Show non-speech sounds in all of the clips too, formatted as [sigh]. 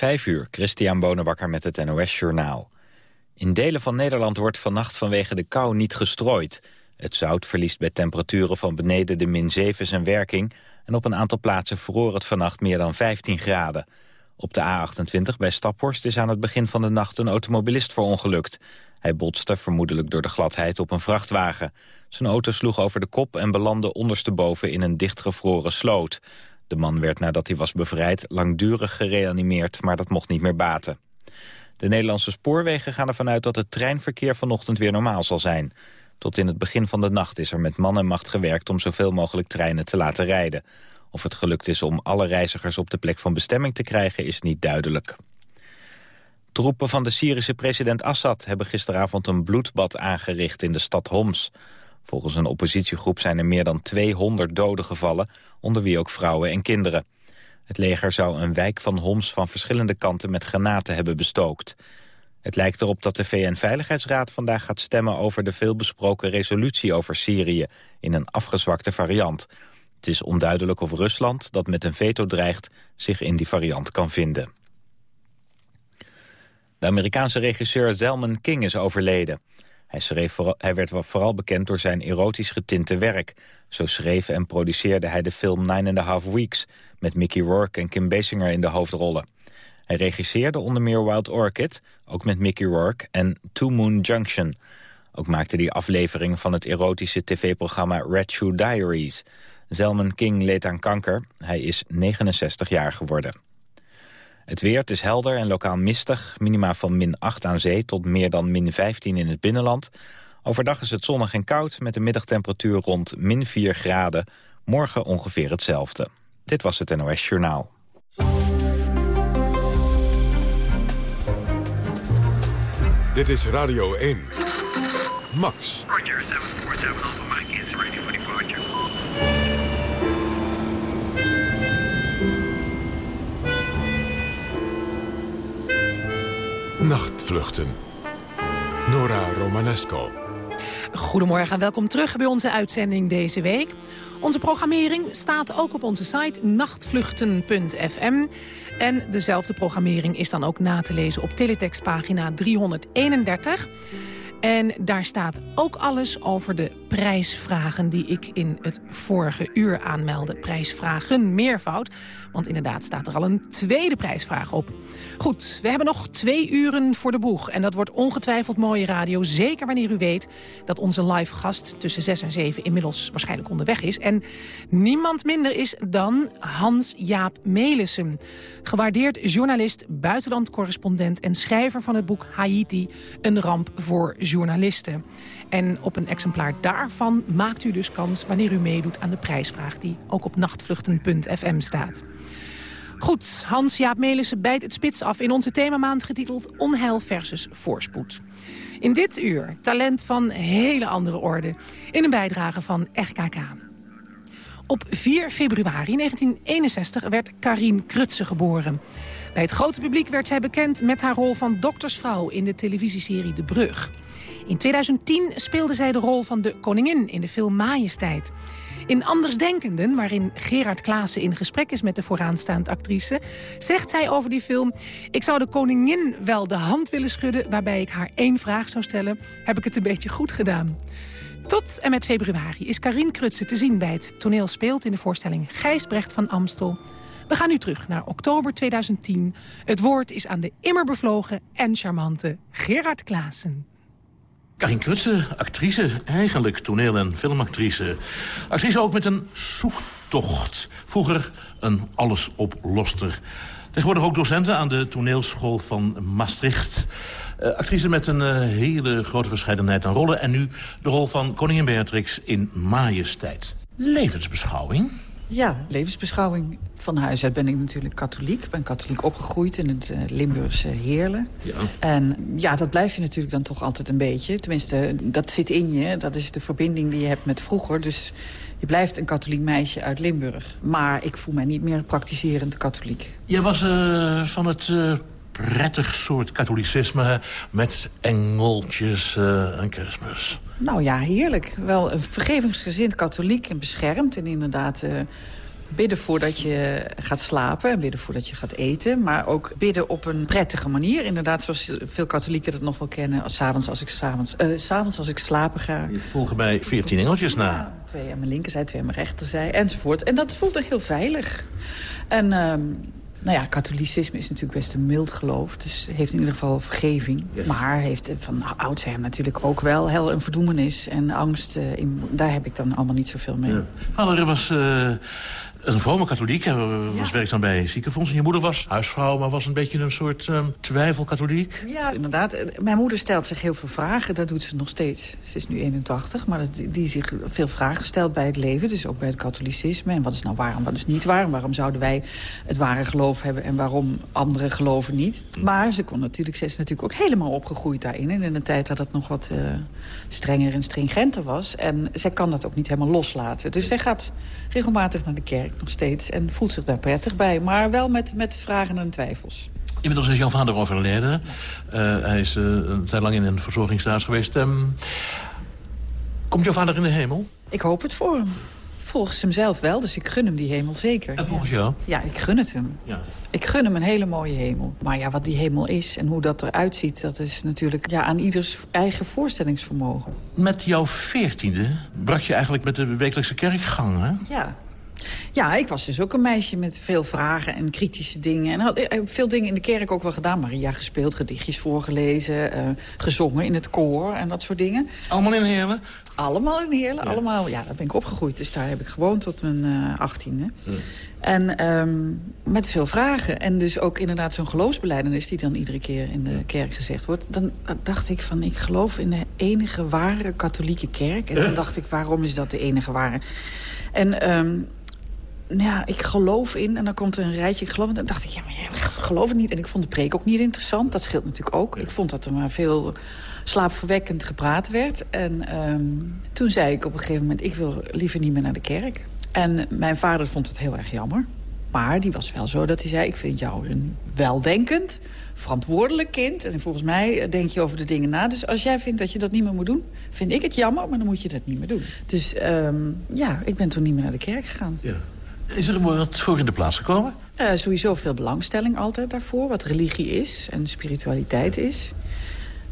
Vijf uur, Christian Bonenbakker met het NOS Journaal. In delen van Nederland wordt vannacht vanwege de kou niet gestrooid. Het zout verliest bij temperaturen van beneden de min 7 zijn werking... en op een aantal plaatsen vroor het vannacht meer dan 15 graden. Op de A28 bij Staphorst is aan het begin van de nacht een automobilist verongelukt. Hij botste vermoedelijk door de gladheid op een vrachtwagen. Zijn auto sloeg over de kop en belandde ondersteboven in een dichtgevroren sloot. De man werd nadat hij was bevrijd langdurig gereanimeerd, maar dat mocht niet meer baten. De Nederlandse spoorwegen gaan ervan uit dat het treinverkeer vanochtend weer normaal zal zijn. Tot in het begin van de nacht is er met man en macht gewerkt om zoveel mogelijk treinen te laten rijden. Of het gelukt is om alle reizigers op de plek van bestemming te krijgen is niet duidelijk. Troepen van de Syrische president Assad hebben gisteravond een bloedbad aangericht in de stad Homs. Volgens een oppositiegroep zijn er meer dan 200 doden gevallen, onder wie ook vrouwen en kinderen. Het leger zou een wijk van Homs van verschillende kanten met granaten hebben bestookt. Het lijkt erop dat de VN-veiligheidsraad vandaag gaat stemmen over de veelbesproken resolutie over Syrië in een afgezwakte variant. Het is onduidelijk of Rusland, dat met een veto dreigt, zich in die variant kan vinden. De Amerikaanse regisseur Zelman King is overleden. Hij, schreef hij werd vooral bekend door zijn erotisch getinte werk. Zo schreef en produceerde hij de film Nine and a Half Weeks... met Mickey Rourke en Kim Basinger in de hoofdrollen. Hij regisseerde onder meer Wild Orchid, ook met Mickey Rourke... en Two Moon Junction. Ook maakte hij aflevering van het erotische tv-programma Red Shoe Diaries. Zelman King leed aan kanker. Hij is 69 jaar geworden. Het weer, het is helder en lokaal mistig. Minima van min 8 aan zee tot meer dan min 15 in het binnenland. Overdag is het zonnig en koud met een middagtemperatuur rond min 4 graden. Morgen ongeveer hetzelfde. Dit was het NOS Journaal. Dit is Radio 1. Max. Roger, 747 Nachtvluchten. Nora Romanesco. Goedemorgen en welkom terug bij onze uitzending deze week. Onze programmering staat ook op onze site nachtvluchten.fm. En dezelfde programmering is dan ook na te lezen op teletextpagina 331. En daar staat ook alles over de prijsvragen die ik in het vorige uur aanmeldde. Prijsvragen, meervoud. Want inderdaad staat er al een tweede prijsvraag op. Goed, we hebben nog twee uren voor de boeg. En dat wordt ongetwijfeld mooie radio. Zeker wanneer u weet dat onze live gast tussen 6 en 7 inmiddels waarschijnlijk onderweg is. En niemand minder is dan Hans-Jaap Melissen. Gewaardeerd journalist, buitenlandcorrespondent en schrijver van het boek Haiti. Een ramp voor journalisten. En op een exemplaar daarvan maakt u dus kans wanneer u meedoet aan de prijsvraag... die ook op nachtvluchten.fm staat. Goed, Hans-Jaap Melissen bijt het spits af in onze themamaand getiteld Onheil versus Voorspoed. In dit uur talent van hele andere orde in een bijdrage van RKK. Op 4 februari 1961 werd Karin Krutse geboren. Bij het grote publiek werd zij bekend met haar rol van doktersvrouw in de televisieserie De Brug. In 2010 speelde zij de rol van de koningin in de film Majesteit. In Andersdenkenden, waarin Gerard Klaassen in gesprek is met de vooraanstaande actrice... zegt zij over die film... ik zou de koningin wel de hand willen schudden... waarbij ik haar één vraag zou stellen. Heb ik het een beetje goed gedaan? Tot en met februari is Karin Krutse te zien bij het toneel speelt... in de voorstelling Gijsbrecht van Amstel. We gaan nu terug naar oktober 2010. Het woord is aan de immer bevlogen en charmante Gerard Klaassen. Karin Krutse, actrice, eigenlijk toneel- en filmactrice. Actrice ook met een zoektocht. Vroeger een allesoplosser. Tegenwoordig ook docenten aan de toneelschool van Maastricht. Uh, actrice met een uh, hele grote verscheidenheid aan rollen. En nu de rol van koningin Beatrix in Majesteit. Levensbeschouwing? Ja, levensbeschouwing. Van huis uit ben ik natuurlijk katholiek. Ik ben katholiek opgegroeid in het uh, Limburgse Heerlen. Ja. En ja, dat blijf je natuurlijk dan toch altijd een beetje. Tenminste, dat zit in je. Dat is de verbinding die je hebt met vroeger. Dus je blijft een katholiek meisje uit Limburg. Maar ik voel mij niet meer praktiserend katholiek. Jij was uh, van het uh, prettig soort katholicisme... met engeltjes en kerstmis. Nou ja, heerlijk. Wel een vergevingsgezind katholiek en beschermd. En inderdaad Bidden voordat je gaat slapen en bidden voordat je gaat eten. Maar ook bidden op een prettige manier. Inderdaad, zoals veel katholieken dat nog wel kennen. Als, avonds als ik, s avonds, uh, s avonds als ik slapen ga. Je volgen mij veertien engeltjes na. Ja, twee aan mijn linkerzij, twee aan mijn rechterzij enzovoort. En dat voelt er heel veilig. En... Ehm, nou ja, katholicisme is natuurlijk best een mild geloof. Dus heeft in ieder geval vergeving. Maar heeft van oudsher natuurlijk ook wel heel een verdoemenis en angst. In, daar heb ik dan allemaal niet zoveel mee. Ja. Vader was... Uh een vrome katholiek, hij was ja. werkzaam bij ziekenfonds. En je moeder was huisvrouw, maar was een beetje een soort um, twijfelkatholiek. Ja, inderdaad. Mijn moeder stelt zich heel veel vragen, dat doet ze nog steeds. Ze is nu 81, maar die, zich veel vragen stelt bij het leven. Dus ook bij het katholicisme. En wat is nou waar en wat is niet waar? En waarom zouden wij het ware geloof hebben en waarom andere geloven niet? Hm. Maar ze kon natuurlijk, ze is natuurlijk ook helemaal opgegroeid daarin. En in een tijd dat het nog wat uh, strenger en stringenter was. En zij kan dat ook niet helemaal loslaten. Dus zij gaat regelmatig naar de kerk nog steeds. En voelt zich daar prettig bij. Maar wel met, met vragen en twijfels. Inmiddels is jouw vader overleden. Uh, hij is uh, een tijd lang in een verzorgingsstaat geweest. Um, komt jouw vader in de hemel? Ik hoop het voor hem. Volgens hemzelf wel, dus ik gun hem die hemel zeker. En volgens jou? Ja, ik gun het hem. Ja. Ik gun hem een hele mooie hemel. Maar ja, wat die hemel is en hoe dat eruit ziet... dat is natuurlijk ja, aan ieders eigen voorstellingsvermogen. Met jouw veertiende brak je eigenlijk met de wekelijkse kerkgang, hè? Ja, ja, ik was dus ook een meisje met veel vragen en kritische dingen. En had ik heb veel dingen in de kerk ook wel gedaan. Maria gespeeld, gedichtjes voorgelezen, uh, gezongen in het koor en dat soort dingen. Allemaal in Heerlen? Allemaal in Heerlen, ja. allemaal. Ja, daar ben ik opgegroeid. Dus daar heb ik gewoond tot mijn uh, achttiende. Ja. En um, met veel vragen. En dus ook inderdaad zo'n geloofsbeleidenis... die dan iedere keer in de kerk gezegd wordt. Dan dacht ik van, ik geloof in de enige ware katholieke kerk. En dan dacht ik, waarom is dat de enige ware? En... Um, nou ja, ik geloof in. En dan komt er een rijtje, ik geloof in. Dan dacht ik, ja, maar ik geloof het niet. En ik vond de preek ook niet interessant. Dat scheelt natuurlijk ook. Ik vond dat er maar veel slaapverwekkend gepraat werd. En um, toen zei ik op een gegeven moment... ik wil liever niet meer naar de kerk. En mijn vader vond het heel erg jammer. Maar die was wel zo dat hij zei... ik vind jou een weldenkend, verantwoordelijk kind. En volgens mij denk je over de dingen na. Dus als jij vindt dat je dat niet meer moet doen... vind ik het jammer, maar dan moet je dat niet meer doen. Dus um, ja, ik ben toen niet meer naar de kerk gegaan. Ja. Is er wat voor in de plaats gekomen? Uh, sowieso veel belangstelling altijd daarvoor. Wat religie is en spiritualiteit is.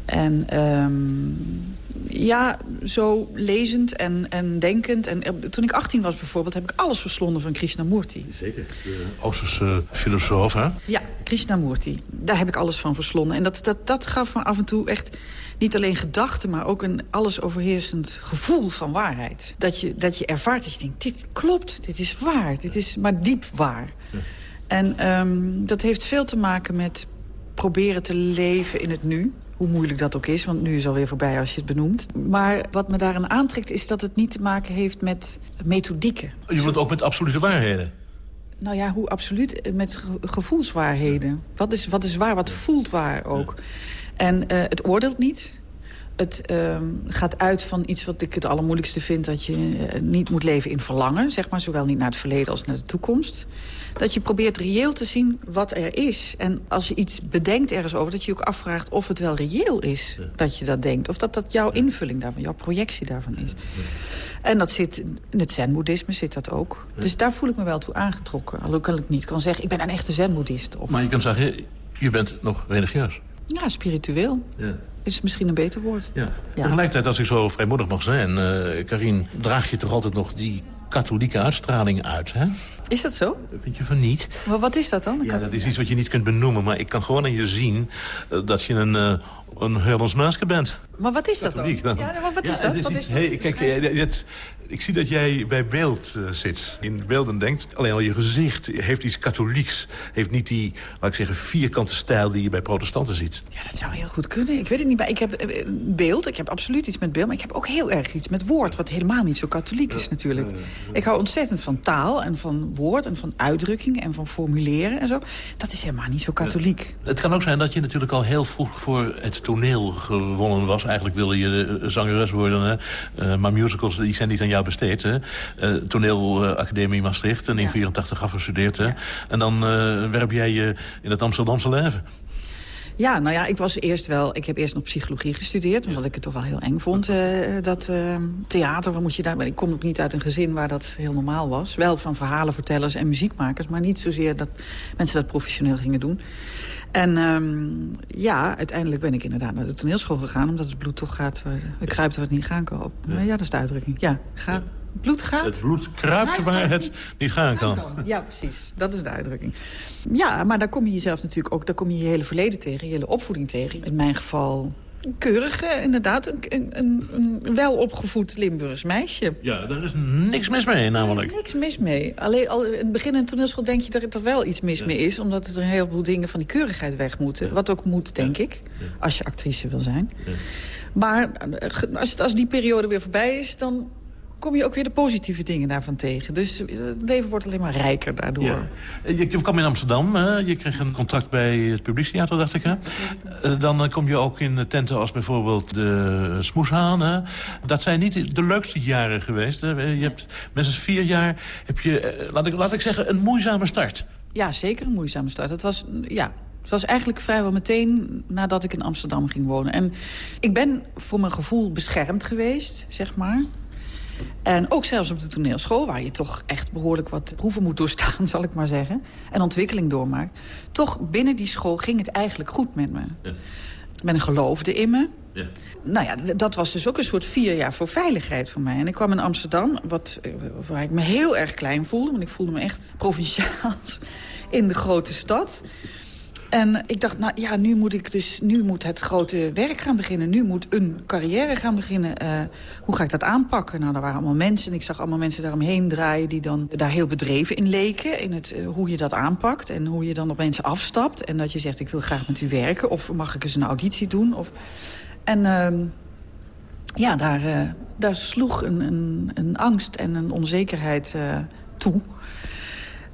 En um, ja, zo lezend en, en denkend. En eh, toen ik 18 was bijvoorbeeld, heb ik alles verslonden van Krishnamurti. Zeker, de Oosterse filosoof, hè? Ja, Krishnamurti. Daar heb ik alles van verslonden. En dat, dat, dat gaf me af en toe echt niet alleen gedachten... maar ook een alles overheersend gevoel van waarheid. Dat je, dat je ervaart, dat je denkt, dit klopt, dit is waar. Dit is maar diep waar. Ja. En um, dat heeft veel te maken met proberen te leven in het nu. Hoe moeilijk dat ook is, want nu is alweer voorbij als je het benoemt. Maar wat me daaraan aantrekt is dat het niet te maken heeft met methodieken. Je wilt ook met absolute waarheden? Nou ja, hoe absoluut? Met gevoelswaarheden. Wat is, wat is waar? Wat voelt waar ook? En uh, het oordeelt niet. Het uh, gaat uit van iets wat ik het allermoeilijkste vind... dat je uh, niet moet leven in verlangen. Zeg maar, zowel niet naar het verleden als naar de toekomst. Dat je probeert reëel te zien wat er is. En als je iets bedenkt ergens over... dat je ook afvraagt of het wel reëel is ja. dat je dat denkt. Of dat dat jouw invulling daarvan, jouw projectie daarvan is. Ja. En dat zit, in het zen-boeddhisme zit dat ook. Dus daar voel ik me wel toe aangetrokken. Alhoewel ik niet kan zeggen, ik ben een echte zen-boeddhist. Of... Maar je kan zeggen, je bent nog religieus. Ja, spiritueel. Ja. Is misschien een beter woord. Ja. ja. Tegelijkertijd, als ik zo vrijmoedig mag zijn... Uh, Karin, draag je toch altijd nog die katholieke uitstraling uit, hè? Is dat zo? Dat vind je van niet. Maar wat is dat dan? Ja, dat is iets wat je niet kunt benoemen. Maar ik kan gewoon aan je zien uh, dat je een, uh, een Hermans Maaske bent. Maar wat is dat dan? Ja, maar wat is ja, dat? Is wat iets, is dat? Hey, kijk, het, ik zie dat jij bij beeld uh, zit, in beelden denkt. Alleen al je gezicht heeft iets katholieks. Heeft niet die, laat ik zeggen, vierkante stijl die je bij protestanten ziet. Ja, dat zou heel goed kunnen. Ik weet het niet. Maar ik heb uh, beeld, ik heb absoluut iets met beeld. Maar ik heb ook heel erg iets met woord, wat helemaal niet zo katholiek is natuurlijk. Ik hou ontzettend van taal en van woord en van uitdrukking en van formuleren en zo. Dat is helemaal niet zo katholiek. Het kan ook zijn dat je natuurlijk al heel vroeg voor het toneel gewonnen was. Eigenlijk wilde je zangeres worden, hè? Uh, maar musicals die zijn niet aan jou besteed. Hè? Uh, toneelacademie Maastricht en in ja. 84 afgestudeerd. Hè? Ja. En dan uh, werp jij je in het Amsterdamse leven. Ja, nou ja, ik was eerst wel... Ik heb eerst nog psychologie gestudeerd, omdat ik het toch wel heel eng vond. Uh, dat uh, theater, wat moet je daar... Ik kom ook niet uit een gezin waar dat heel normaal was. Wel van verhalenvertellers en muziekmakers, maar niet zozeer dat mensen dat professioneel gingen doen. En um, ja, uiteindelijk ben ik inderdaad naar de toneelschool gegaan... omdat het bloed toch gaat, waar, het kruipt waar het niet gaan kan. Ja. ja, dat is de uitdrukking. Ja, gaat... Bloed gaat? Het bloed kruipt waar het niet gaan kan. Ja, precies. Dat is de uitdrukking. Ja, maar daar kom je jezelf natuurlijk ook... daar kom je je hele verleden tegen, je hele opvoeding tegen. In mijn geval keurig, inderdaad. Een, een, een welopgevoed Limburgs meisje. Ja, daar is niks mis mee namelijk. Er is niks mis mee. Alleen al in het begin in toneelschool denk je dat er wel iets mis mee is. Omdat er een heleboel dingen van die keurigheid weg moeten. Ja. Wat ook moet, denk ja. ik. Als je actrice wil zijn. Maar als, als die periode weer voorbij is, dan kom je ook weer de positieve dingen daarvan tegen. Dus het leven wordt alleen maar rijker daardoor. Ja. Je, je kwam in Amsterdam, hè? je kreeg een contract bij het Publiekstheater, dacht ik. Hè? Uh, dan kom je ook in tenten als bijvoorbeeld de Smoeshaan. Hè? Dat zijn niet de leukste jaren geweest. Hè? Je hebt minstens vier jaar, heb je, laat, ik, laat ik zeggen, een moeizame start. Ja, zeker een moeizame start. Het was, ja, het was eigenlijk vrijwel meteen nadat ik in Amsterdam ging wonen. En ik ben voor mijn gevoel beschermd geweest, zeg maar. En ook zelfs op de toneelschool, waar je toch echt behoorlijk wat proeven moet doorstaan, [laughs] zal ik maar zeggen. En ontwikkeling doormaakt. Toch binnen die school ging het eigenlijk goed met me. Ja. Men geloofde in me. Ja. Nou ja, dat was dus ook een soort vier jaar voor veiligheid voor mij. En ik kwam in Amsterdam, wat, waar ik me heel erg klein voelde. Want ik voelde me echt provinciaal [laughs] in de grote stad. En ik dacht, nou ja, nu moet, ik dus, nu moet het grote werk gaan beginnen. Nu moet een carrière gaan beginnen. Uh, hoe ga ik dat aanpakken? Nou, er waren allemaal mensen en ik zag allemaal mensen daaromheen draaien... die dan daar heel bedreven in leken. In het, uh, hoe je dat aanpakt en hoe je dan op mensen afstapt. En dat je zegt, ik wil graag met u werken. Of mag ik eens een auditie doen? Of... En uh, ja, daar, uh, daar sloeg een, een, een angst en een onzekerheid toe...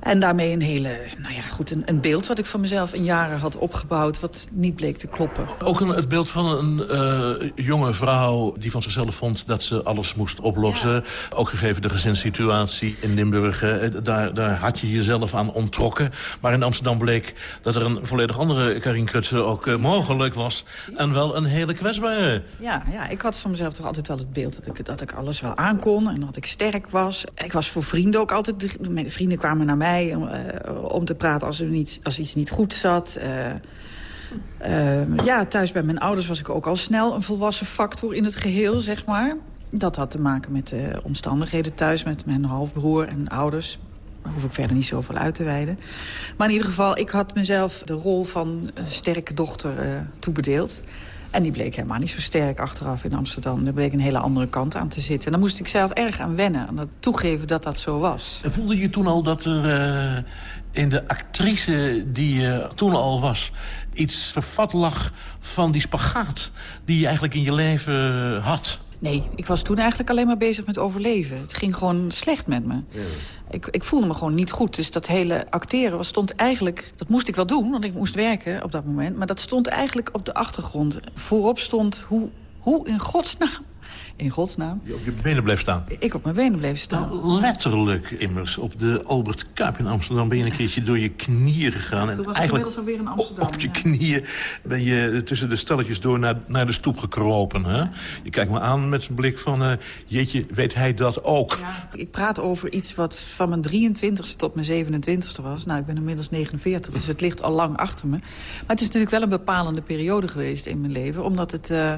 En daarmee een hele, nou ja, goed, een, een, beeld wat ik van mezelf in jaren had opgebouwd... wat niet bleek te kloppen. Ook een, het beeld van een uh, jonge vrouw die van zichzelf vond dat ze alles moest oplossen. Ja. Ook gegeven de gezinssituatie in Limburg. daar, daar had je jezelf aan ontrokken. Maar in Amsterdam bleek dat er een volledig andere Karin Krutse ook uh, mogelijk was. En wel een hele kwetsbare. Ja, ja, ik had van mezelf toch altijd wel het beeld dat ik, dat ik alles wel aankon. En dat ik sterk was. Ik was voor vrienden ook altijd... Mijn vrienden kwamen naar mij om, uh, om te praten als, er niet, als iets niet goed zat. Uh, uh, ja, thuis bij mijn ouders was ik ook al snel een volwassen factor in het geheel, zeg maar. Dat had te maken met de omstandigheden thuis, met mijn halfbroer en ouders. Daar hoef ik verder niet zoveel uit te wijden. Maar in ieder geval, ik had mezelf de rol van sterke dochter toebedeeld. En die bleek helemaal niet zo sterk achteraf in Amsterdam. Er bleek een hele andere kant aan te zitten. En daar moest ik zelf erg aan wennen. Aan het toegeven dat dat zo was. En voelde je toen al dat er uh, in de actrice die je toen al was... iets vervat lag van die spagaat die je eigenlijk in je leven had? Nee, ik was toen eigenlijk alleen maar bezig met overleven. Het ging gewoon slecht met me. Ja. Ik, ik voelde me gewoon niet goed. Dus dat hele acteren was, stond eigenlijk... Dat moest ik wel doen, want ik moest werken op dat moment. Maar dat stond eigenlijk op de achtergrond. Voorop stond hoe, hoe in godsnaam in godsnaam. Je op je benen bleef staan? Ik op mijn benen bleef staan. Nou, letterlijk immers. Op de Albert Kuip in Amsterdam ben je een keertje door je knieën gegaan. En was eigenlijk alweer in Amsterdam. Op je knieën ben je tussen de stalletjes door naar, naar de stoep gekropen. Hè? Je kijkt me aan met een blik van... Uh, jeetje, weet hij dat ook? Ja, ik praat over iets wat van mijn 23ste tot mijn 27ste was. Nou, ik ben inmiddels 49, dus het ligt al lang achter me. Maar het is natuurlijk wel een bepalende periode geweest in mijn leven. Omdat het... Uh,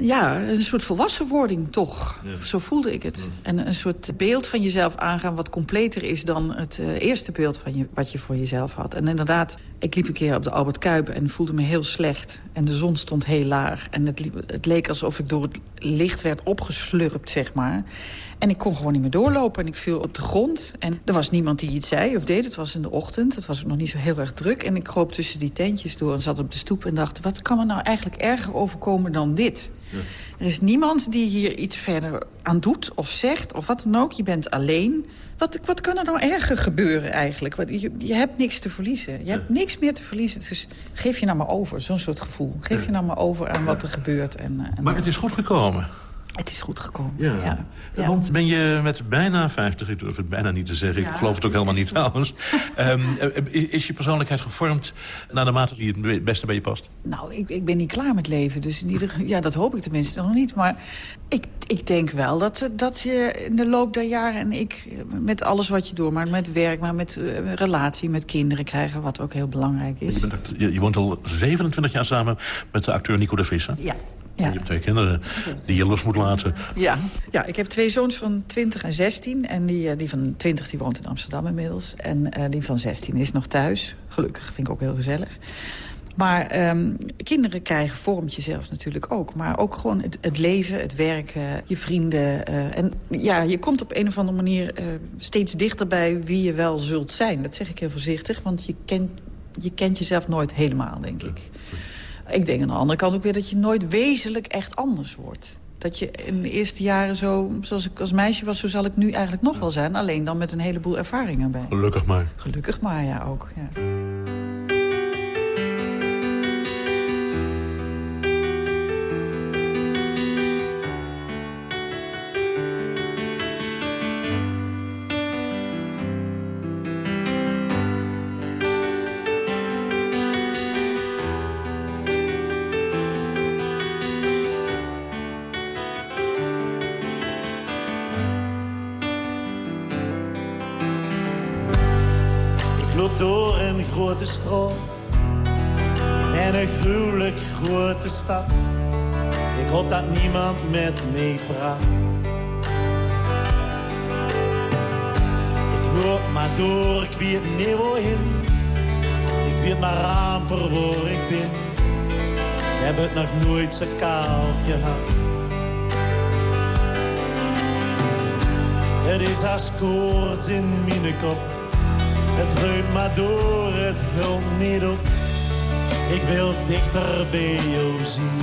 ja, een soort volwassenwording toch. Ja. Zo voelde ik het. En een soort beeld van jezelf aangaan wat completer is... dan het uh, eerste beeld van je, wat je voor jezelf had. En inderdaad, ik liep een keer op de Albert Kuip en voelde me heel slecht. En de zon stond heel laag. En het, liep, het leek alsof ik door het licht werd opgeslurpt, zeg maar. En ik kon gewoon niet meer doorlopen en ik viel op de grond. En er was niemand die iets zei of deed. Het was in de ochtend, het was nog niet zo heel erg druk. En ik kroop tussen die tentjes door en zat op de stoep en dacht... wat kan me nou eigenlijk erger overkomen dan dit? Ja. Er is niemand die hier iets verder aan doet of zegt of wat dan ook. Je bent alleen. Wat, wat kan er nou erger gebeuren eigenlijk? Je, je hebt niks te verliezen. Je hebt niks meer te verliezen. Dus geef je nou maar over, zo'n soort gevoel. Geef je nou maar over aan wat er gebeurt. En, en maar het is goed gekomen. Het is goed gekomen, Ja. ja. ja. Want ben je met bijna 50, ik durf het bijna niet te zeggen... ik geloof het ook helemaal niet trouwens... [laughs] Ehm, eh, is je persoonlijkheid gevormd naar de mate die het beste bij je past? Nou, ik, ik ben niet klaar met leven, dus in ieder, ja, dat hoop ik tenminste nog niet. Maar ik, ik denk wel dat, dat je in de loop der jaren... en ik met alles wat je doormaakt, met werk, maar met eh, relatie... met kinderen krijgen, wat ook heel belangrijk is. Je, bent, act- je, je woont al 27 jaar samen met de acteur Nico de Vries, hè? Ja. Je Ja. hebt twee kinderen die je los moet laten. Ja. ja, ik heb twee zoons van 20 en 16. En die, eh, die van 20 die woont in Amsterdam inmiddels. En eh, die van 16 is nog thuis. Gelukkig, vind ik ook heel gezellig. Maar ehm, kinderen krijgen vormt jezelf natuurlijk ook. Maar ook gewoon het, het leven, het werken, je vrienden. eh, en ja, je komt op een of andere manier steeds dichter bij wie je wel zult zijn. Dat zeg ik heel voorzichtig, want je kent, je kent jezelf nooit helemaal, denk ik. Ik denk aan de andere kant ook weer dat je nooit wezenlijk echt anders wordt. Dat je in de eerste jaren zo, zoals ik als meisje was... zo zal ik nu eigenlijk nog wel zijn. Alleen dan met een heleboel ervaringen bij. Gelukkig maar. Gelukkig maar, ja, ook. Ja. En een gruwelijk grote stad. Ik hoop dat niemand met me praat. Ik loop maar door, ik weet niet wohin. Ik weet maar amper waar ik ben. Ik heb het nog nooit zo koud gehad. Het is als koorts in mijn kop. Het dreunt maar door, het helpt niet op. Ik wil dichter bij jou zien.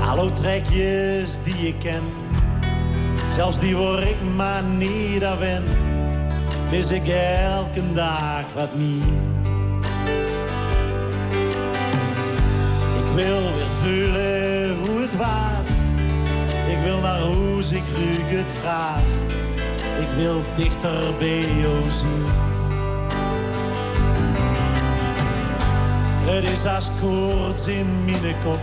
Hallo trekjes die ik ken, zelfs die waar ik maar niet aan mis ik elke dag wat meer. Ik wil weer voelen hoe het was. Ik wil naar huis, ik ruik het gras. Ik wil dichter bij jou zien. Het is als koorts in mijn kop.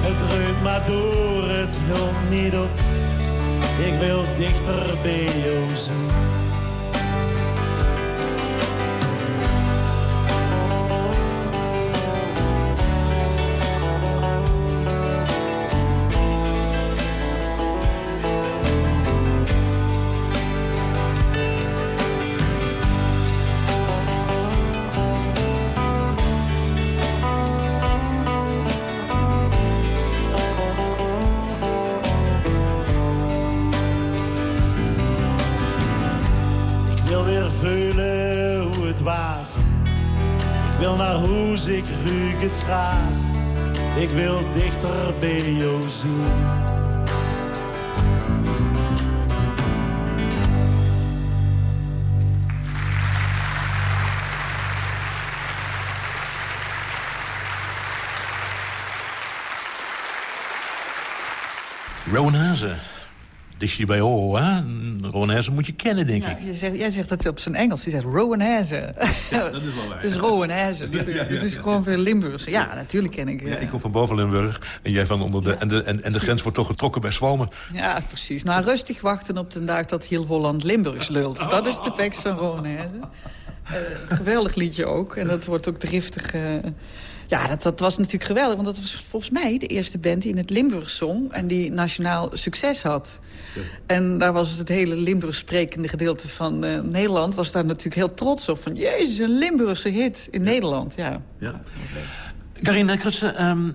Het dreunt maar door, het helpt niet op. Ik wil dichter bij jou zien. Ik wil dichter bij jou zien. Rowan Hazen. Dichtje bij Ho, hè? Hazen moet je kennen, denk Ja, ik. je zegt, jij zegt dat op zijn Engels. Je zegt Rowan Hazen. Ja, dat is wel waar. [laughs] Het is Rowan Hazen. natuurlijk. Dit is gewoon veel Limburgs. Ja, natuurlijk ken ik. Ja, Ja, ik kom van boven Limburg en jij van onder de... En de, en, en de grens wordt toch getrokken bij Zwalmen. ja precies. Nou, rustig wachten op de dag dat heel Holland Limburgs lult. Dat is de tekst van Rowan Hazen. Eh, geweldig liedje ook. En dat wordt ook driftig... eh, ja, dat, dat was natuurlijk geweldig. Want dat was volgens mij de eerste band die in het Limburg zong... en die nationaal succes had. En daar was het hele Limburg sprekende gedeelte van eh, Nederland... was daar natuurlijk heel trots op. Van, jezus, een Limburgse hit in Nederland. Ja. Ja. Karin Krutsen, ehm,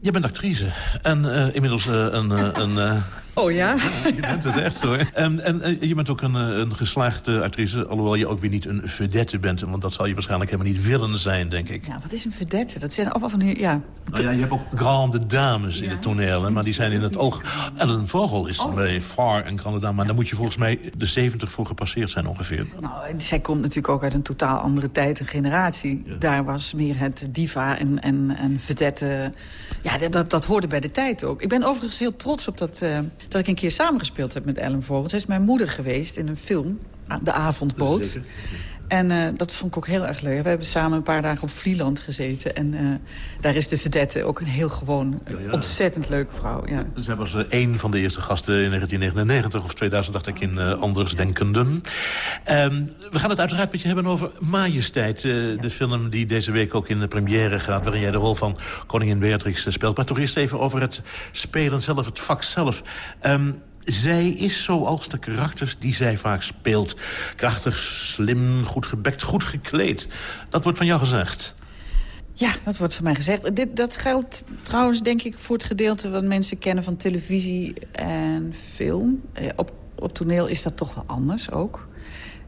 je bent actrice. En eh, inmiddels eh, een... [laughs] een eh, Oh ja? Je bent het echt hoor. En, en, en je bent ook een, eh, een geslaagde actrice, alhoewel je ook weer niet een vedette bent. Want dat zal je waarschijnlijk helemaal niet willen zijn, denk ik. Ja, wat is een vedette? Dat zijn allemaal van die... Ja. Nou ja, je hebt ook grande dames in het toneel, hè, maar die zijn in het oog... Ellen Vogel is Oh. bij far een grande dame, maar daar moet je volgens mij de 70 voor gepasseerd zijn ongeveer. Nou, zij komt natuurlijk ook uit een totaal andere tijd en generatie. Daar was meer het diva en, en, en vedette. Ja, dat- dat, dat hoorde bij de tijd ook. Ik ben overigens heel trots op dat, eh, dat ik een keer samengespeeld heb met Ellen Vogel. Zij is mijn moeder geweest in een film, De Avondboot. En eh, dat vond ik ook heel erg leuk. We hebben samen een paar dagen op Vlieland gezeten. En eh, daar is de vedette ook een heel gewoon, ja. ontzettend leuke vrouw. Ja. Zij was eh, één van de eerste gasten in 1999 of 2000, dacht ik, in eh, Andersdenkenden. Ehm, we gaan het uiteraard met je hebben over Majesteit. De film die deze week ook in de première gaat... waarin jij de rol van koningin Beatrix speelt. Maar toch eerst even over het spelen zelf, het vak zelf. Ehm, zij is zoals de karakters die zij vaak speelt. Krachtig, slim, goed gebekt, goed gekleed. Dat wordt van jou gezegd. Ja, dat wordt van mij gezegd. Dit, dat geldt trouwens denk ik voor het gedeelte wat mensen kennen van televisie en film. Eh, op, op toneel is dat toch wel anders ook.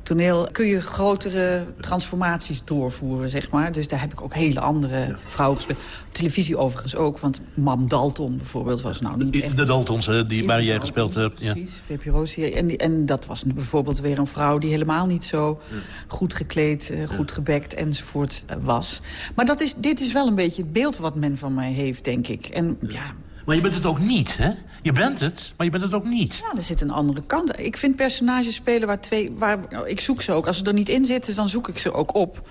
Toneel kun je grotere transformaties doorvoeren, zeg maar. Dus daar heb ik ook hele andere vrouwen gespeeld. Televisie overigens ook, want Mam Dalton bijvoorbeeld was nou niet echt... De Daltons, hè, die, waar jij gespeeld hebt. Ja. Precies, VPRO-serie. En, die- en dat was bijvoorbeeld weer een vrouw die helemaal niet zo goed gekleed, eh, goed gebekt enzovoort eh, was. Maar dat is, dit is wel een beetje het beeld wat men van mij heeft, denk ik. En ja, Maar je bent het ook niet, hè? Je bent het, maar je bent het ook niet. ja, er zit een andere kant. Ik vind personages spelen waar twee... Waar, nou, ik zoek ze ook. Als ze er niet in zitten, dan zoek ik ze ook op.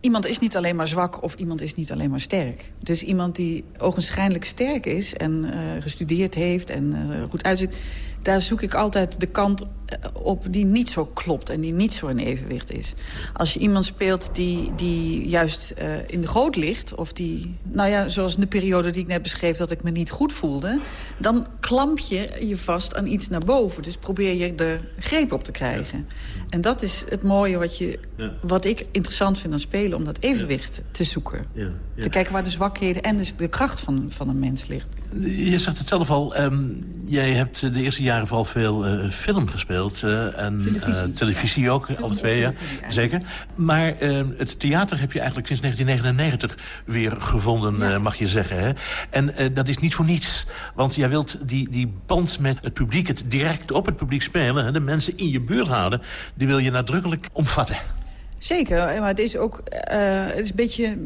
Iemand is niet alleen maar zwak of iemand is niet alleen maar sterk. Dus iemand die ogenschijnlijk sterk is en eh, gestudeerd heeft en eh, goed uitziet... daar zoek ik altijd de kant op die niet zo klopt en die niet zo in evenwicht is. Als je iemand speelt die, die juist eh, in de goot ligt... of die, nou ja, zoals in de periode die ik net beschreef... dat ik me niet goed voelde... dan klamp je je vast aan iets naar boven. Dus probeer je er greep op te krijgen. En dat is het mooie wat, je, Ja. wat ik interessant vind aan spelen... om dat evenwicht te zoeken. Ja, ja. Te kijken waar de zwakheden en dus de kracht van, van een mens ligt. Je zegt het zelf al, ehm, jij hebt de eerste jaren vooral veel eh, film gespeeld. Eh, en televisie, televisie ook, alle twee, ja. Zeker. Maar ehm, het theater heb je eigenlijk sinds 1999 weer gevonden, eh, mag je zeggen. Hè? En eh, dat is niet voor niets. Want jij wilt die, die band met het publiek, het direct op het publiek spelen... Hè, de mensen in je buurt houden, die wil je nadrukkelijk omvatten. Zeker, maar het is ook eh, het is een beetje eh, eh,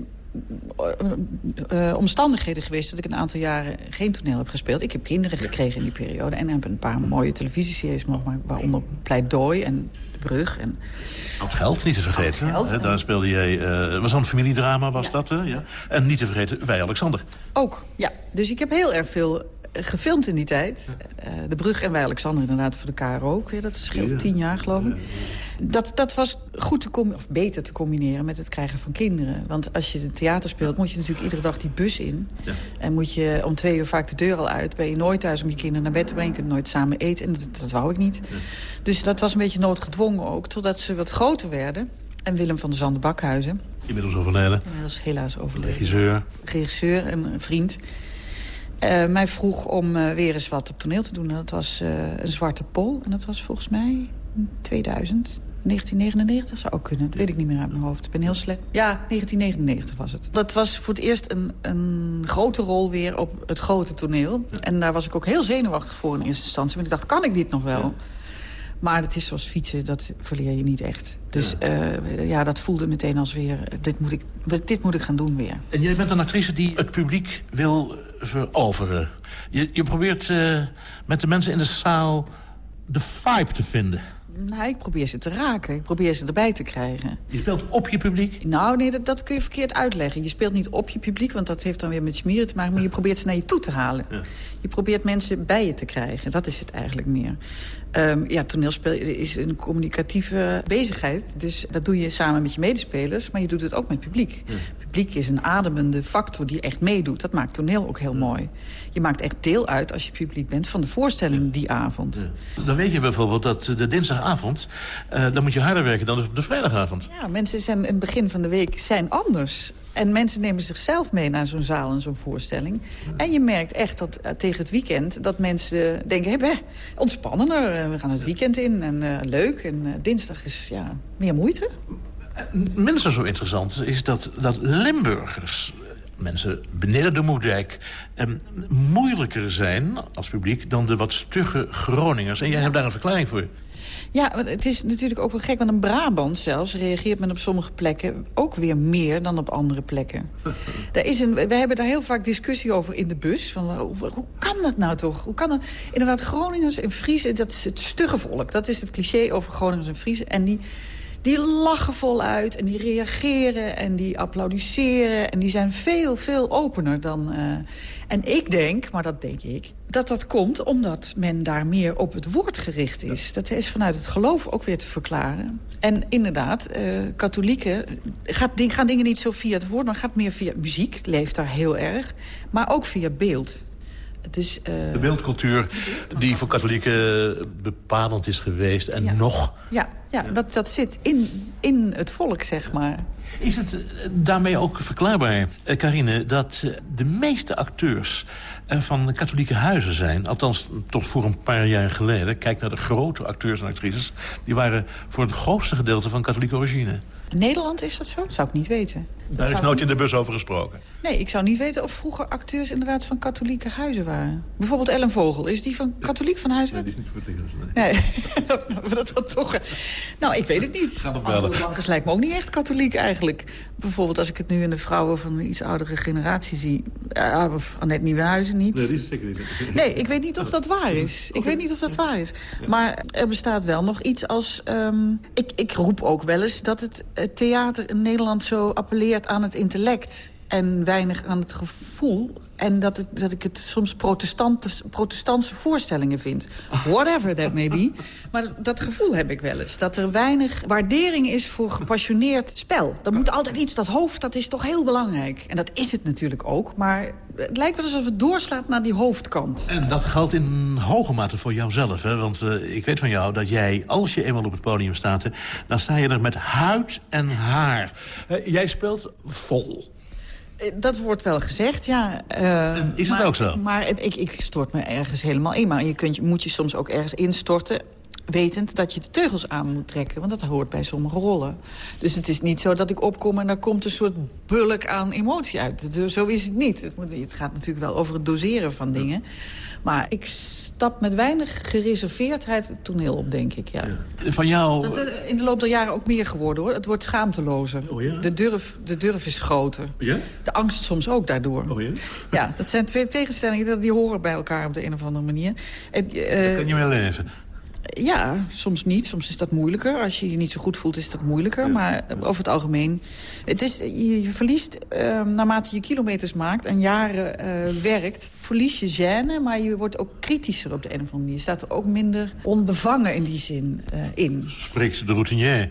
omstandigheden geweest... dat ik een aantal jaren geen toneel heb gespeeld. Ik heb kinderen gekregen in die periode... en heb een paar mooie televisieseries mogen maken... waaronder Pleidooi en De Brug. En, Oud geld, niet te vergeten. Geld, hè, daar speelde jij... eh, het was dan een familiedrama, was dat? Hè? Ja. En niet te vergeten, wij Alexander. ook, ja. Dus ik heb heel erg veel eh, gefilmd in die tijd. Eh, de Brug en wij Alexander inderdaad voor de KRO ook weer. Dat scheelt tien jaar, geloof ik. Dat, dat was goed te of beter te combineren met het krijgen van kinderen. Want als je theater speelt, moet je natuurlijk iedere dag die bus in. Ja. En moet je om twee uur vaak de deur al uit. Ben je nooit thuis om je kinderen naar bed te brengen. Je kunt nooit samen eten. En dat, dat wou ik niet. Dus dat was een beetje noodgedwongen ook. Totdat ze wat groter werden. En Willem van der Zande Bakhuizen. Inmiddels overleden. Inmiddels helaas overleden Regisseur. regisseur en een vriend... eh, mij vroeg om eh, weer eens wat op toneel te doen. En dat was eh, een zwarte pol. En dat was volgens mij 2000, 1999 zou ook kunnen. Dat weet ik niet meer uit mijn hoofd. Ik ben heel slecht. Ja, 1999 was het. Dat was voor het eerst een, een grote rol weer op het grote toneel. En daar was ik ook heel zenuwachtig voor in eerste instantie. Want ik dacht, kan ik dit nog wel? Maar het is zoals fietsen, dat verleer je niet echt. Dus ja, ja dat voelde meteen als weer... Dit moet, ik, dit moet ik gaan doen weer. En jij bent een actrice die het publiek wil veroveren. Je, je probeert eh, met de mensen in de zaal de vibe te vinden. Nou, ik probeer ze te raken. Ik probeer ze erbij te krijgen. Je speelt op je publiek? Nou, nee, dat, dat kun je verkeerd uitleggen. Je speelt niet op je publiek, want dat heeft dan weer met smieren te maken. Maar je probeert ze naar je toe te halen. Ja. Je probeert mensen bij je te krijgen. Dat is het eigenlijk meer. Um, ja, toneelspel is een communicatieve bezigheid. Dus dat doe je samen met je medespelers. Maar je doet het ook met het publiek. Het publiek is een ademende factor die echt meedoet. Dat maakt toneel ook heel mooi. Je maakt echt deel uit, als je publiek bent, van de voorstelling die avond. Dan weet je bijvoorbeeld dat de dinsdagavond... Uh, dan moet je harder werken dan de vrijdagavond. Ja, mensen zijn in het begin van de week zijn anders. En mensen nemen zichzelf mee naar zo'n zaal en zo'n voorstelling. En je merkt echt dat eh, tegen het weekend... dat mensen denken, hey, ontspannender, eh, we gaan het weekend in en uh, leuk. En dinsdag is ja, meer moeite. Minstens zo interessant is dat, dat Limburgers mensen beneden de Moerdijk... Eh, moeilijker zijn als publiek dan de wat stugge Groningers. En jij hebt daar een verklaring voor. Ja, het is natuurlijk ook wel gek, want in Brabant zelfs reageert men op sommige plekken ook weer meer dan op andere plekken. Daar [laughs] is een, we hebben daar heel vaak discussie over in de bus. Van, hoe, hoe kan dat nou toch? Hoe kan dat? Inderdaad, Groningers en Friesen, dat is het stugge volk. Dat is het cliché over Groningers en Friesen. En die, die lachen voluit en die reageren en die applaudisseren. En die zijn veel, veel opener dan... Uh, en ik denk, maar dat denk ik, dat dat komt omdat men daar meer op het woord gericht is. Dat is vanuit het geloof ook weer te verklaren. En inderdaad, uh, katholieken gaat, gaan dingen niet zo via het woord... maar gaat meer via muziek, leeft daar heel erg. Maar ook via beeld. Dus, uh... De beeldcultuur die voor katholieken bepalend is geweest en ja. nog... Ja, ja, Dat, dat zit in, in het volk, zeg maar. Is het daarmee ook verklaarbaar, Carine, dat de meeste acteurs van katholieke huizen zijn... althans tot voor een paar jaar geleden... kijk naar de grote acteurs en actrices... die waren voor het grootste gedeelte van katholieke origine. In Nederland is dat zo? Zou ik niet weten. Daar is nooit in de bus over gesproken. Nee, ik zou niet weten of vroeger acteurs inderdaad van katholieke huizen waren. Bijvoorbeeld Ellen Vogel, is die van katholiek van huis uit? Nee, die is niet voor het Nee, [laughs] dat, dat toch... Nou, ik weet het niet. Ga nog bellen. Blankers lijkt me ook niet echt katholiek eigenlijk. Bijvoorbeeld als ik het nu in de vrouwen van een iets oudere generatie zie. Ja, of Annette Nieuwenhuizen niet. Nee, die is zeker niet. [laughs] Nee, ik weet niet of dat waar is. Ik weet niet of dat waar is. Maar er bestaat wel nog iets als... Um, ik, ik roep ook wel eens dat het, het theater in Nederland zo appelleert aan het intellect en weinig aan het gevoel. En dat, het, dat ik het soms protestantse voorstellingen vind. Whatever that may be. Maar dat, dat, gevoel heb ik wel eens. Dat er weinig waardering is voor gepassioneerd spel. Er moet altijd iets, dat hoofd, dat is toch heel belangrijk. En dat is het natuurlijk ook. Maar het lijkt wel alsof het doorslaat naar die hoofdkant. En dat geldt in hoge mate voor jouzelf. Want uh, ik weet van jou dat jij, als je eenmaal op het podium staat... dan sta je er met huid en haar. Uh, jij speelt vol. Dat wordt wel gezegd, ja. Uh, is het maar, ook zo? Maar ik, ik stort me ergens helemaal in. Maar je kunt, moet je soms ook ergens instorten wetend dat je de teugels aan moet trekken. Want dat hoort bij sommige rollen. Dus het is niet zo dat ik opkom en daar komt een soort bulk aan emotie uit. Zo is het niet. Het, moet, het gaat natuurlijk wel over het doseren van dingen. Maar ik stap met weinig gereserveerdheid het toneel op, denk ik. Ja. Van jou... Dat, in de loop der jaren ook meer geworden, hoor. Het wordt schaamtelozer. Oh, ja? de, durf, de durf is groter. Ja? De angst soms ook daardoor. Oh, ja? ja, dat zijn twee tegenstellingen. Die horen bij elkaar op de een of andere manier. En, uh, Daar kan je wel leven. Ja, soms niet. Soms is dat moeilijker. Als je je niet zo goed voelt, is dat moeilijker. Ja. Maar over het algemeen... Het is, je, je verliest, uh, naarmate je kilometers maakt en jaren uh, werkt... verlies je gêne, maar je wordt ook kritischer op de een of andere manier. Je staat er ook minder onbevangen in die zin uh, in. Spreekt de routinier.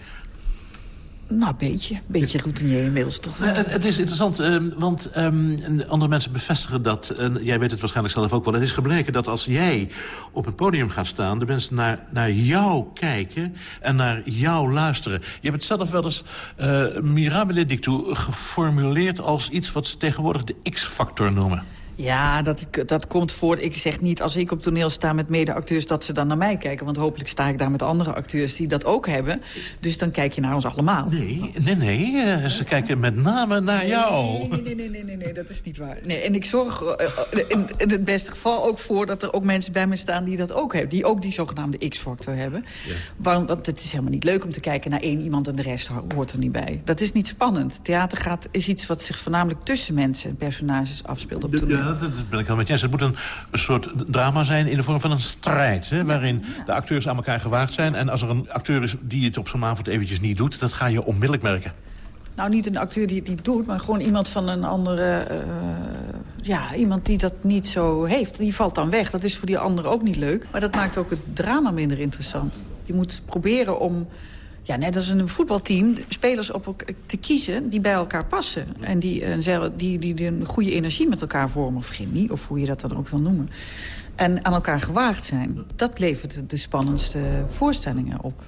Nou, een beetje. Een beetje routinier inmiddels toch wel. Uh, het is interessant, uh, want um, andere mensen bevestigen dat... Uh, jij weet het waarschijnlijk zelf ook wel. Het is gebleken dat als jij op een podium gaat staan... de mensen naar, naar jou kijken en naar jou luisteren. Je hebt het zelf wel eens uh, mirabile dictu geformuleerd... als iets wat ze tegenwoordig de X-factor noemen. Ja, dat, dat komt voort. Ik zeg niet als ik op toneel sta met mede-acteurs... dat ze dan naar mij kijken. Want hopelijk sta ik daar met andere acteurs die dat ook hebben. Dus dan kijk je naar ons allemaal. Nee, nee, nee. Uh, ze kijken met name naar jou. Nee, nee, nee, nee, nee, nee, nee dat is niet waar. Nee, en ik zorg uh, in, in, het beste geval ook voor... dat er ook mensen bij me staan die dat ook hebben. Die ook die zogenaamde X-factor hebben. Ja. Want, want het is helemaal niet leuk om te kijken naar één iemand... en de rest hoort er niet bij. Dat is niet spannend. Theater gaat, is iets wat zich voornamelijk tussen mensen en personages afspeelt op toneel. Ja dat ben ik wel met je eens. Het moet een, soort drama zijn in de vorm van een strijd. Hè, ja, waarin ja. de acteurs aan elkaar gewaagd zijn. En als er een acteur is die het op zo'n avond eventjes niet doet... dat ga je onmiddellijk merken. Nou, niet een acteur die het niet doet, maar gewoon iemand van een andere... Uh, ja, iemand die dat niet zo heeft. Die valt dan weg. Dat is voor die anderen ook niet leuk. Maar dat maakt ook het drama minder interessant. Je moet proberen om ja, net als een voetbalteam, spelers op te kiezen die bij elkaar passen. En die, uh, die, die, die een goede energie met elkaar vormen, of chemie, of hoe je dat dan ook wil noemen. En aan elkaar gewaagd zijn. Dat levert de spannendste voorstellingen op.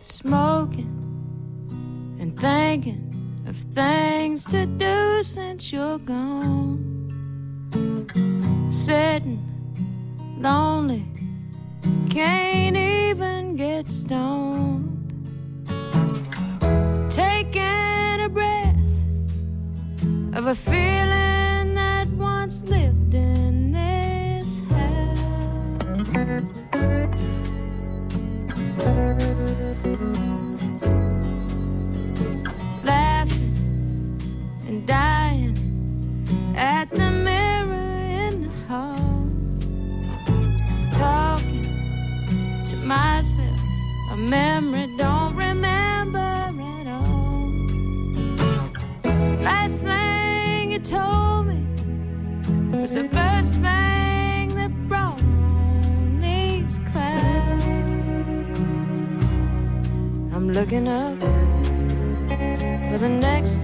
Smoking, thinking of things to do since you're gone. Sitting lonely, can't even get stoned. Taking a breath of a feeling that once lived in this house. Laughing and dying at the mirror myself, a memory don't remember at all. Last thing you told me was the first thing that brought on these clouds. I'm looking up for the next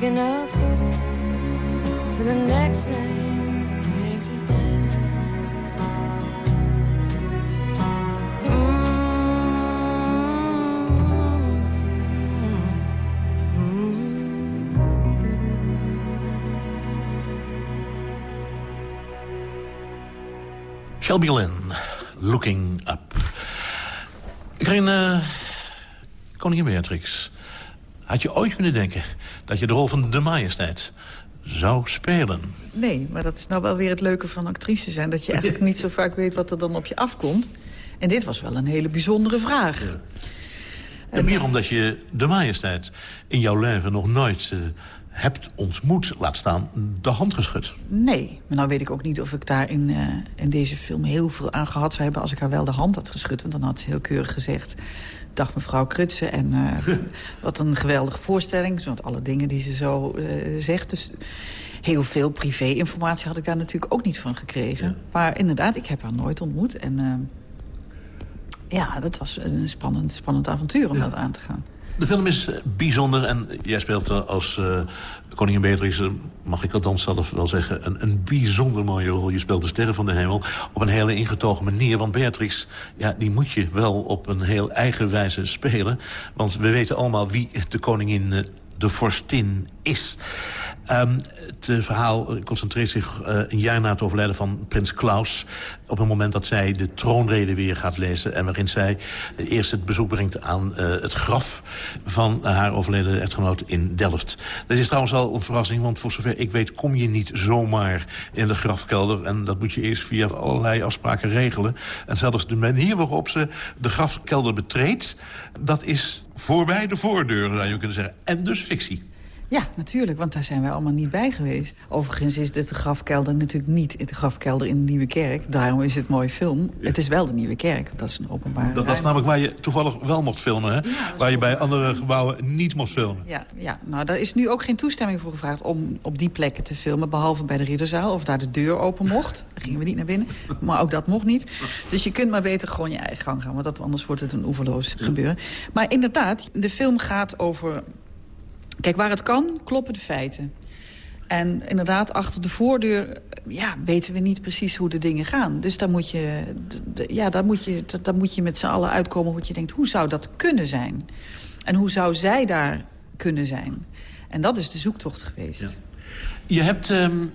looking up for the next that brings me down. Shelby Lynn, Looking Up. Karin, uh, koningin Beatrix. Had je ooit kunnen denken dat je de rol van de majesteit zou spelen? Nee, maar dat is nou wel weer het leuke van actrice zijn... dat je eigenlijk niet zo vaak weet wat er dan op je afkomt. En dit was wel een hele bijzondere vraag. En meer omdat je de majesteit in jouw leven nog nooit uh, hebt ontmoet, laat staan de hand geschud. Nee, maar nou weet ik ook niet of ik daar in, uh, in deze film heel veel aan gehad zou hebben... als ik haar wel de hand had geschud, want dan had ze heel keurig gezegd... dag mevrouw Krutse en uh, [laughs] wat een geweldige voorstelling. Want alle dingen die ze zo zegt, dus heel veel privé-informatie had ik daar natuurlijk ook niet van gekregen. Ja. Maar inderdaad, ik heb haar nooit ontmoet en... ja, dat was een spannend, spannend avontuur om ja. dat aan te gaan. De film is bijzonder en jij speelt als uh, koningin Beatrix... mag ik althans zelf wel zeggen, een, een bijzonder mooie rol. Je speelt de sterren van de hemel op een hele ingetogen manier. Want Beatrix, ja, die moet je wel op een heel eigen wijze spelen. Want we weten allemaal wie de koningin... Uh, de vorstin is. Um, het uh, verhaal concentreert zich uh, een jaar na het overlijden van prins Klaus... op het moment dat zij de troonrede weer gaat lezen... en waarin zij eerst het bezoek brengt aan het graf... van haar overleden echtgenoot in Delft. Dat is trouwens al een verrassing, want voor zover ik weet... kom je niet zomaar in de grafkelder... en dat moet je eerst via allerlei afspraken regelen. En zelfs de manier waarop ze de grafkelder betreedt... dat is voorbij de voordeur, zou je kunnen zeggen. En dus fictie. Ja, natuurlijk, want daar zijn wij allemaal niet bij geweest. Overigens is dit de grafkelder natuurlijk niet de grafkelder in de Nieuwe Kerk. Daarom is het mooi film. Het is wel de Nieuwe Kerk, dat is een openbare Dat was namelijk waar je toevallig wel mocht filmen, hè? waar je bij andere gebouwen niet mocht filmen. Ja, ja, nou, daar is nu ook geen toestemming voor gevraagd om op die plekken te filmen. Behalve bij de Ridderzaal, of daar de deur open mocht. [laughs] Daar gingen we niet naar binnen, maar ook dat mocht niet. Dus je kunt maar beter gewoon je eigen gang gaan. Want dat, anders wordt het een oeverloos gebeuren. Maar inderdaad, de film gaat over... Kijk, waar het kan, kloppen de feiten. En inderdaad, achter de voordeur ja, weten we niet precies hoe de dingen gaan. Dus daar moet je, ja, daar moet je, daar moet je met z'n allen uitkomen... wat je denkt, hoe zou dat kunnen zijn? En hoe zou zij daar kunnen zijn? En dat is de zoektocht geweest. Je hebt ehm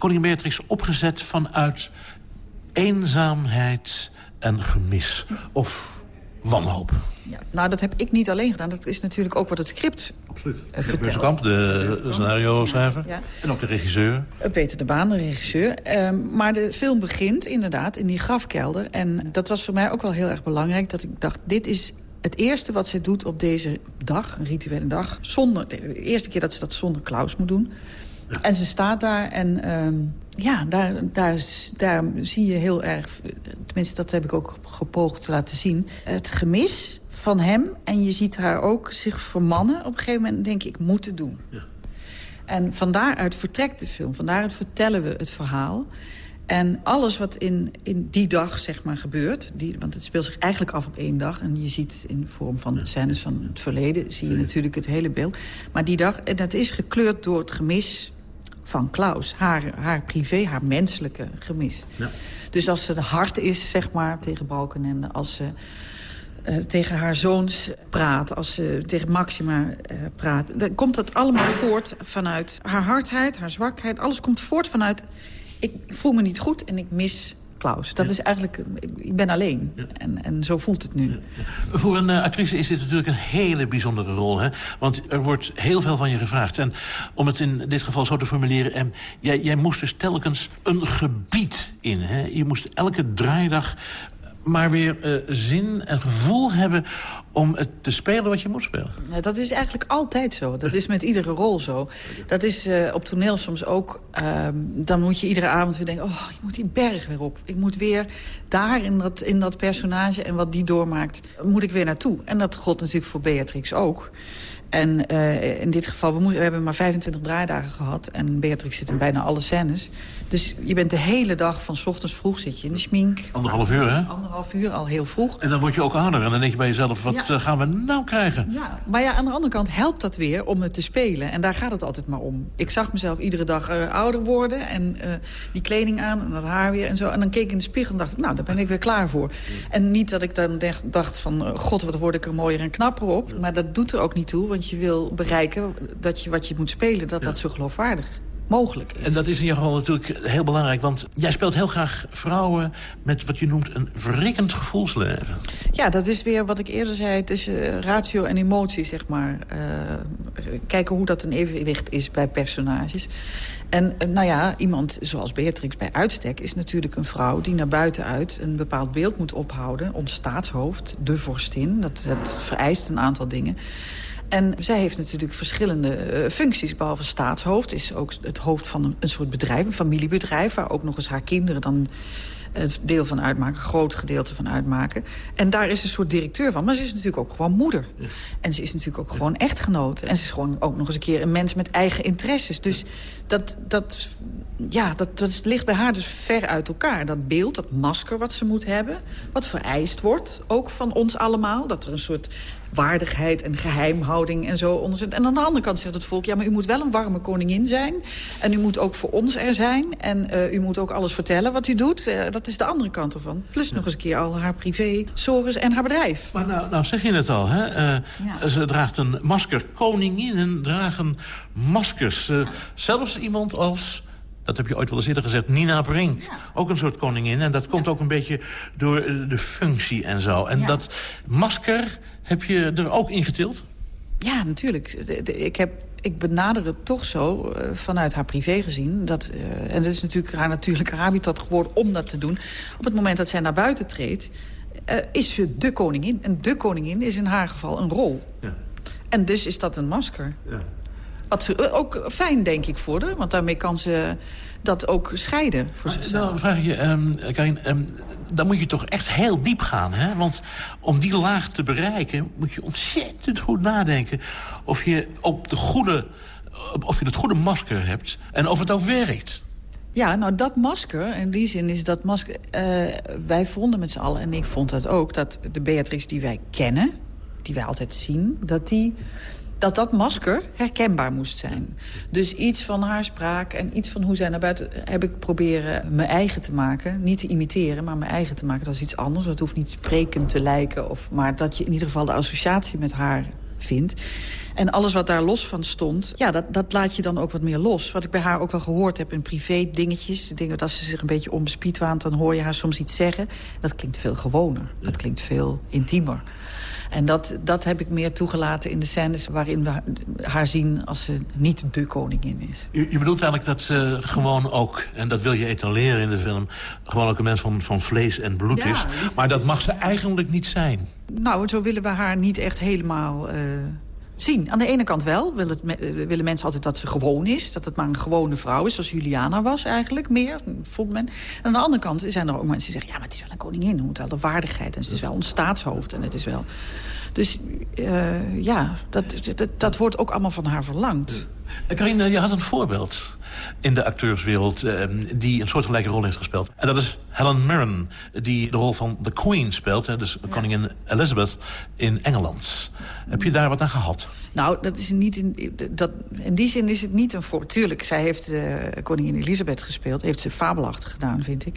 koningin Beatrix opgezet vanuit eenzaamheid en gemis. Of wanhoop. Ja. Nou, dat heb ik niet alleen gedaan. Dat is natuurlijk ook wat het script Absoluut. eh, Gert vertelt. Beurzenkamp, de scenario-schrijver. Ja. En ook de regisseur. Eh, Peter de Baan, de regisseur. Ehm, maar de film begint inderdaad in die grafkelder. En dat was voor mij ook wel heel erg belangrijk. Dat ik dacht, dit is het eerste wat zij doet op deze dag. Een rituele dag. Zonder, de eerste keer dat ze dat zonder Klaus moet doen. En ze staat daar en ehm, ja, daar, daar, daar zie je heel erg... Tenminste, dat heb ik ook gepoogd te laten zien. Het gemis van hem. En je ziet haar ook zich vermannen. Op een gegeven moment denk ik, ik moet het doen. En van daaruit vertrekt de film. Van daaruit vertellen we het verhaal. En alles wat in, in die dag zeg maar, gebeurt... Die, want het speelt zich eigenlijk af op één dag... en je ziet in de vorm van de scènes van het verleden... zie je natuurlijk het hele beeld. Maar die dag, en dat is gekleurd door het gemis van Klaus. Haar, haar privé, haar menselijke gemis. Dus als ze hard is, zeg maar, tegen Balkenende... als ze eh, tegen haar zoons praat, als ze tegen Maxima eh, praat... dan komt dat allemaal voort vanuit haar hardheid, haar zwakheid. Alles komt voort vanuit... ik voel me niet goed en ik mis Klaus. Dat is eigenlijk... ik- ben alleen. En, en zo voelt het nu. Voor een eh, actrice is dit natuurlijk een hele bijzondere rol. Hè? Want er wordt heel veel van je gevraagd. En om het in dit geval zo te formuleren... En jij, jij moest dus telkens een gebied in. Hè? Je moest elke draaidag maar weer eh, zin en gevoel hebben... om het te spelen wat je moet spelen. Dat is eigenlijk altijd zo. Dat is met iedere rol zo. Dat is eh, op toneel soms ook. ehm, dan moet je iedere avond weer denken... oh, ik moet die berg weer op. Ik moet weer daar in dat, in dat personage en wat die doormaakt... moet ik weer naartoe. En dat gold natuurlijk voor Beatrix ook. En eh, in dit geval, we, we hebben maar 25 draaidagen gehad... en Beatrix zit in bijna alle scènes. Dus je bent de hele dag van 's ochtends vroeg zit je in de schmink. Anderhalf uur, hè? Anderhalf uur, al heel vroeg. En dan word je ook ouder. En dan denk je bij jezelf, wat Ja. eh, gaan we nou krijgen? Ja, maar ja, aan de andere kant helpt dat weer om het te spelen. En daar gaat het altijd maar om. Ik zag mezelf iedere dag eh, ouder worden. En eh, die kleding aan en dat haar weer en zo. En dan keek ik in de spiegel en dacht ik, nou, daar ben ik weer klaar voor. En niet dat ik dan dacht- van, god, wat word ik er mooier en knapper op. Maar dat doet er ook niet toe. Want je wil bereiken dat je wat je moet spelen, dat dat zo geloofwaardig mogelijk is. En dat is in ieder geval natuurlijk heel belangrijk. Want jij speelt heel graag vrouwen met wat je noemt een verrikkend gevoelsleven. Ja, dat is weer wat ik eerder zei tussen ratio en emotie, zeg maar. Eh, kijken hoe dat een evenwicht is bij personages. En eh, nou ja, iemand zoals Beatrix bij uitstek is natuurlijk een vrouw... die naar buiten uit een bepaald beeld moet ophouden. Ons staatshoofd, de vorstin, dat, dat vereist een aantal dingen. En zij heeft natuurlijk verschillende eh, functies. Behalve staatshoofd is ook het hoofd van een, een soort bedrijf, een familiebedrijf... waar ook nog eens haar kinderen dan het deel van uitmaken, een groot gedeelte van uitmaken. En daar is een soort directeur van. Maar ze is natuurlijk ook gewoon moeder. En ze is natuurlijk ook gewoon echtgenote. En ze is gewoon ook nog eens een keer een mens met eigen interesses. Dus dat, dat, ja, dat, dat ligt bij haar dus ver uit elkaar. Dat beeld, dat masker wat ze moet hebben. Wat vereist wordt, ook van ons allemaal. Dat er een soort waardigheid en geheimhouding en zo onder zit. En aan de andere kant zegt het volk... ja, maar u moet wel een warme koningin zijn. En u moet ook voor ons er zijn. En eh, u moet ook alles vertellen wat u doet. Eh, dat is de andere kant ervan. Plus nog eens een keer al haar privé, sores en haar bedrijf. Maar nou, nou zeg je het al, hè? Eh, Ja. Ze draagt een masker. Koninginnen dragen maskers. Zelfs iemand als... Dat heb je ooit wel eens eerder gezegd, Nina Brink. Ook een soort koningin. En dat komt ook een beetje door de functie en zo. En Ja. dat masker heb je er ook in getild? Ja, natuurlijk. Ik, heb, ik benader het toch zo, eh, vanuit haar privé gezien. Dat, eh, en dat is natuurlijk haar natuurlijke habitat geworden om dat te doen. Op het moment dat zij naar buiten treedt, eh, is ze de koningin. En de koningin is in haar geval een rol. Ja. En dus is dat een masker. Ja. Wat ze, ook fijn, denk ik, voor haar. Want daarmee kan ze dat ook scheiden voor zichzelf. Nou, vraag ik je, ehm, Karin, ehm, dan moet je toch echt heel diep gaan, hè? Want om die laag te bereiken moet je ontzettend goed nadenken... of je, op de goede, of je het goede masker hebt en of het ook werkt. Ja, nou dat masker, in die zin is dat masker... eh, wij vonden met z'n allen, en ik vond dat ook... dat de Beatrix die wij kennen, die wij altijd zien... dat die dat dat masker herkenbaar moest zijn. Dus iets van haar spraak en iets van hoe zij naar buiten... heb ik proberen mijn eigen te maken. Niet te imiteren, maar mijn eigen te maken. Dat is iets anders. Dat hoeft niet sprekend te lijken. Of, maar dat je in ieder geval de associatie met haar vindt. En alles wat daar los van stond, ja, dat, dat laat je dan ook wat meer los. Wat ik bij haar ook wel gehoord heb in privé dingetjes... dingen dat ze zich een beetje onbespied waant... dan hoor je haar soms iets zeggen. Dat klinkt veel gewoner. Dat klinkt veel intiemer. En dat, dat heb ik meer toegelaten in de scènes waarin we haar zien als ze niet de koningin is. Je, je bedoelt eigenlijk dat ze gewoon ook, en dat wil je etaleren in de film... gewoon ook een mens van, van vlees en bloed Ja, is. Maar dat mag ze eigenlijk niet zijn. Nou, zo willen we haar niet echt helemaal eh, zien. Aan de ene kant wel. Willen, eh, willen mensen altijd dat ze gewoon is. Dat het maar een gewone vrouw is, zoals Juliana was eigenlijk. Meer, vond men. En aan de andere kant zijn er ook mensen die zeggen... ja, maar het is wel een koningin. Het moet wel de waardigheid. En het is wel ons staatshoofd. En het is wel... Dus eh, ja, dat, dat, dat wordt ook allemaal van haar verlangd. Eh, Karin, eh, je had een voorbeeld in de acteurswereld... eh, die een soortgelijke rol heeft gespeeld. En dat is Helen Mirren, die de rol van The Queen speelt. Hè, dus koningin Elizabeth in Engeland. Heb je daar wat aan gehad? Nou, dat is niet in, dat, in die zin is het niet een voor. Tuurlijk, zij heeft eh, koningin Elisabeth gespeeld. Heeft ze fabelachtig gedaan, vind ik.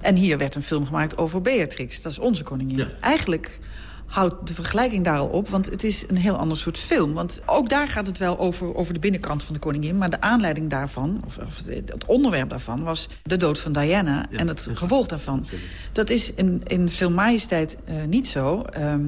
En hier werd een film gemaakt over Beatrix. Dat is onze koningin. Eigenlijk houdt de vergelijking daar al op. Want het is een heel ander soort film. Want ook daar gaat het wel over, over de binnenkant van de koningin. Maar de aanleiding daarvan, of, of het onderwerp daarvan... was de dood van Diana en het gevolg daarvan. Dat is in, in film Majesteit eh, niet zo. Ehm,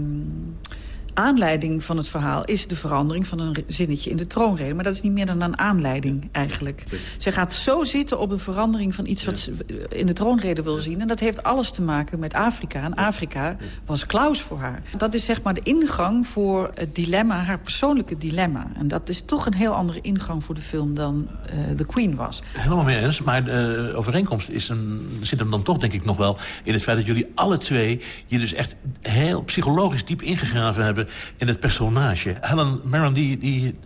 aanleiding van het verhaal is de verandering van een zinnetje in de troonrede. Maar dat is niet meer dan een aanleiding eigenlijk. Zij gaat zo zitten op een verandering van iets wat ze in de troonrede wil zien. En dat heeft alles te maken met Afrika. En Afrika was Klaus voor haar. Dat is zeg maar de ingang voor het dilemma, haar persoonlijke dilemma. En dat is toch een heel andere ingang voor de film dan eh, The Queen was. Helemaal mee eens, maar de overeenkomst is een, zit hem dan toch denk ik nog wel... in het feit dat jullie alle twee je dus echt heel psychologisch diep ingegraven hebben... in het personage. Helen Mirren die, die,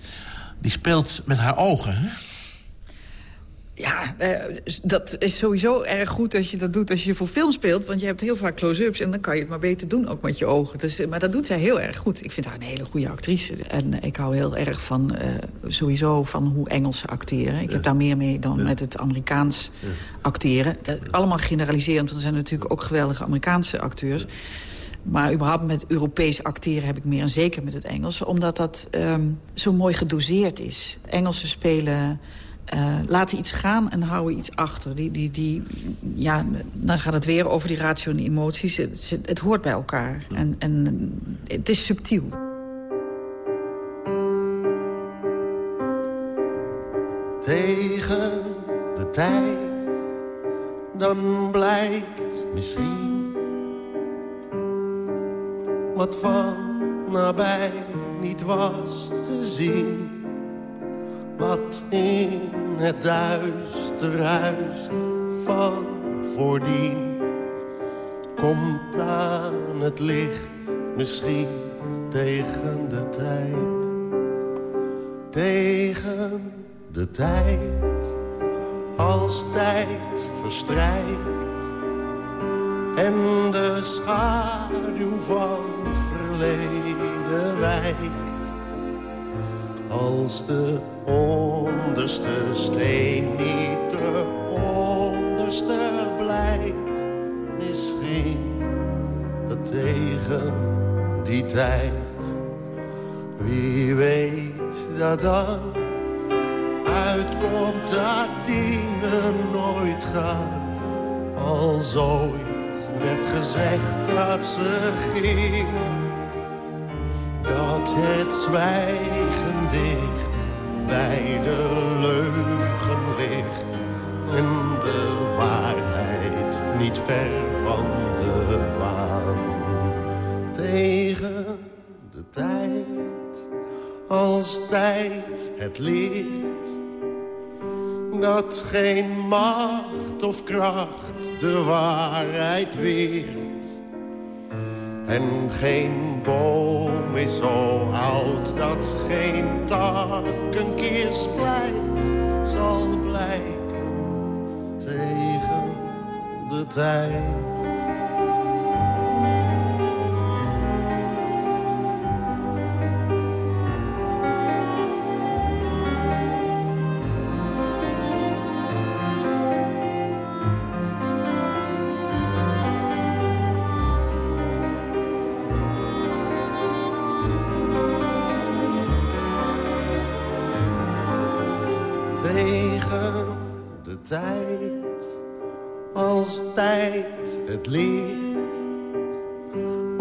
die speelt met haar ogen, hè? Ja, eh, dat is sowieso erg goed als je dat doet als je voor film speelt. Want je hebt heel vaak close-ups en dan kan je het maar beter doen, ook met je ogen. Dus, eh, maar dat doet zij heel erg goed. Ik vind haar een hele goede actrice. En ik hou heel erg van, eh, sowieso van hoe Engelsen acteren. Ik heb daar meer mee dan met het Amerikaans acteren. Dat, allemaal generaliserend, want er zijn natuurlijk ook geweldige Amerikaanse acteurs. Maar überhaupt met Europees acteren heb ik meer en zeker met het Engelse. Omdat dat ehm, zo mooi gedoseerd is. Engelsen spelen... eh, laten iets gaan en houden iets achter. Die, die, die, ja, dan gaat het weer over die ratio en die emoties. Het, het, het hoort bij elkaar. En, en het is subtiel. tegen de tijd, dan blijkt misschien wat van nabij niet was te zien. Wat in het duister ruist van voordien, komt aan het licht misschien tegen de tijd. Tegen de tijd. Als tijd verstrijkt en de schaduw van het verleden wijkt. Als de onderste steen niet de onderste blijkt, misschien dat tegen die tijd wie weet dat dan uitkomt dat dingen nooit gaan. Als ooit werd gezegd dat ze gingen. Dat het zwijgen dicht bij de leugen ligt. En de waarheid niet ver van de waan. Tegen de tijd als tijd het leert. Dat geen macht of kracht de waarheid weert. En geen boom is zo oud dat geen tak een keer splijt. Zal blijken tegen de tijd. Tegen de tijd. Als tijd het leert.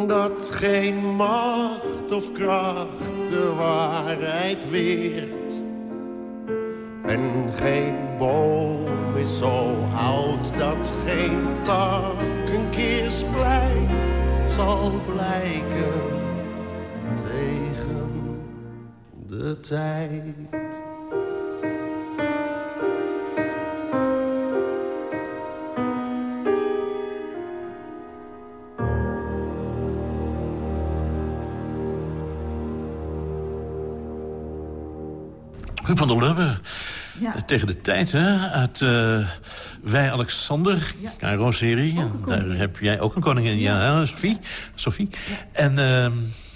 Dat geen macht of kracht de waarheid weert. En geen boom is zo oud dat geen tak een keer splijt. Zal blijken tegen de tijd. Huub van der Lubbe, tegen de tijd, hè? Uit eh, Wij Alexander, Cairo-serie. Daar heb jij ook een koningin, ja, Sophie. Sophie. En uh,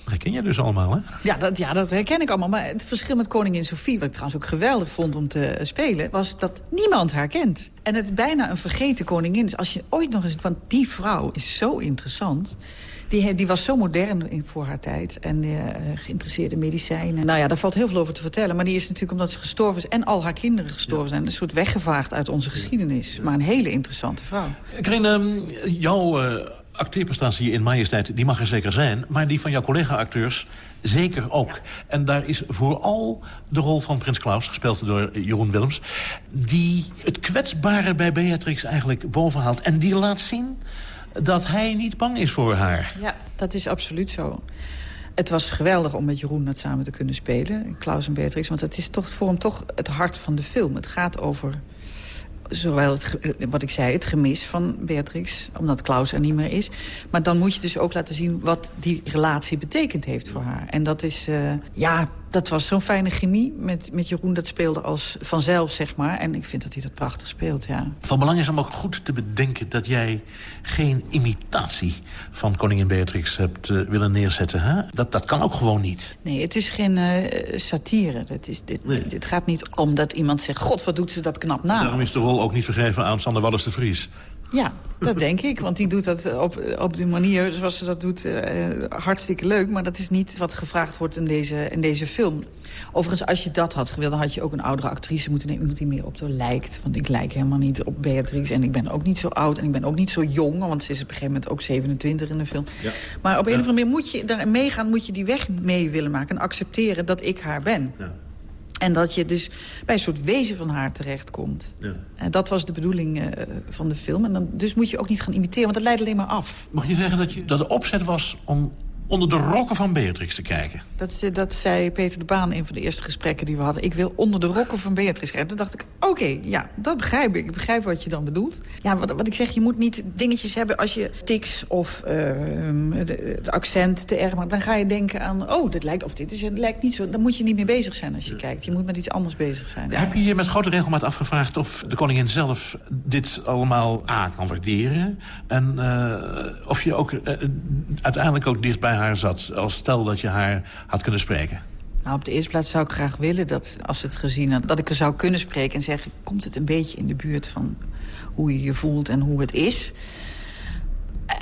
herken jij dus allemaal, hè? Ja dat, ja, dat herken ik allemaal. Maar het verschil met koningin Sophie... wat ik trouwens ook geweldig vond om te spelen... was dat niemand haar kent. En het bijna een vergeten koningin is. Als je ooit nog eens... want die vrouw is zo interessant... Die, die, was zo modern in, voor haar tijd. En uh, geïnteresseerd in medicijnen. Nou ja, daar valt heel veel over te vertellen. Maar die is natuurlijk omdat ze gestorven is... en al haar kinderen gestorven zijn... een soort weggevaagd uit onze geschiedenis. Maar een hele interessante vrouw. Karin, um, jouw uh, acteerprestatie in Majesteit... die mag er zeker zijn. Maar die van jouw collega-acteurs zeker ook. Ja. En daar is vooral de rol van Prins Klaus, gespeeld door Jeroen Willems... die het kwetsbare bij Beatrix eigenlijk bovenhaalt. En die laat zien dat hij niet bang is voor haar. Ja, dat is absoluut zo. Het was geweldig om met Jeroen dat samen te kunnen spelen. Klaus en Beatrix. Want het is toch voor hem toch het hart van de film. Het gaat over zowel het, wat ik zei, het gemis van Beatrix, omdat Klaus er niet meer is. Maar dan moet je dus ook laten zien wat die relatie betekend heeft voor haar. En dat is, uh, ja, dat was zo'n fijne chemie met, met Jeroen. Dat speelde als vanzelf, zeg maar. En ik vind dat hij dat prachtig speelt, ja. Van belang is om ook goed te bedenken dat jij geen imitatie van koningin Beatrix hebt uh, willen neerzetten. Hè? Dat, dat kan ook gewoon niet. Nee, het is geen uh, satire. Het, is, dit, nee. dit gaat niet om dat iemand zegt... God, wat doet ze dat knap na. Daarom is de rol ook niet vergeven aan Sander Wallis de Vries. Ja, dat denk ik. Want die doet dat op, op die manier zoals ze dat doet uh, hartstikke leuk. Maar dat is niet wat gevraagd wordt in deze, in deze film. Overigens, als je dat had gewild, dan had je ook een oudere actrice moeten nemen. Iemand die meer op haar lijkt. Want ik lijk helemaal niet op Beatrix. En ik ben ook niet zo oud. En ik ben ook niet zo jong. Want ze is op een gegeven moment ook 27 in de film. Ja. Maar op een ja. of andere manier moet je daar meegaan. Moet je die weg mee willen maken. En accepteren dat ik haar ben. Ja. En dat je dus bij een soort wezen van haar terechtkomt. Ja. En dat was de bedoeling uh, van de film. En dan, dus moet je ook niet gaan imiteren, want dat leidt alleen maar af. Mag je zeggen dat, je, dat de opzet was om onder de rokken van Beatrix te kijken? Dat, dat zei Peter de Baan in een van de eerste gesprekken die we hadden. Ik wil onder de rokken van Beatrix kijken. Toen dacht ik, oké, okay, ja, dat begrijp ik. Ik begrijp wat je dan bedoelt. Ja, wat, wat ik zeg, je moet niet dingetjes hebben als je tics of uh, het accent te erg maakt. Dan ga je denken aan, oh, dit lijkt, of dit is, het lijkt niet zo. Dan moet je niet mee bezig zijn als je kijkt. Je moet met iets anders bezig zijn. Heb je je met grote regelmaat afgevraagd of de koningin zelf dit allemaal A kan waarderen? En uh, of je ook uh, uiteindelijk ook dicht bij haar zat... als stel dat je haar had kunnen spreken? Nou, op de eerste plaats zou ik graag willen dat, als het gezien had... dat ik er zou kunnen spreken en zeggen... komt het een beetje in de buurt van hoe je je voelt en hoe het is...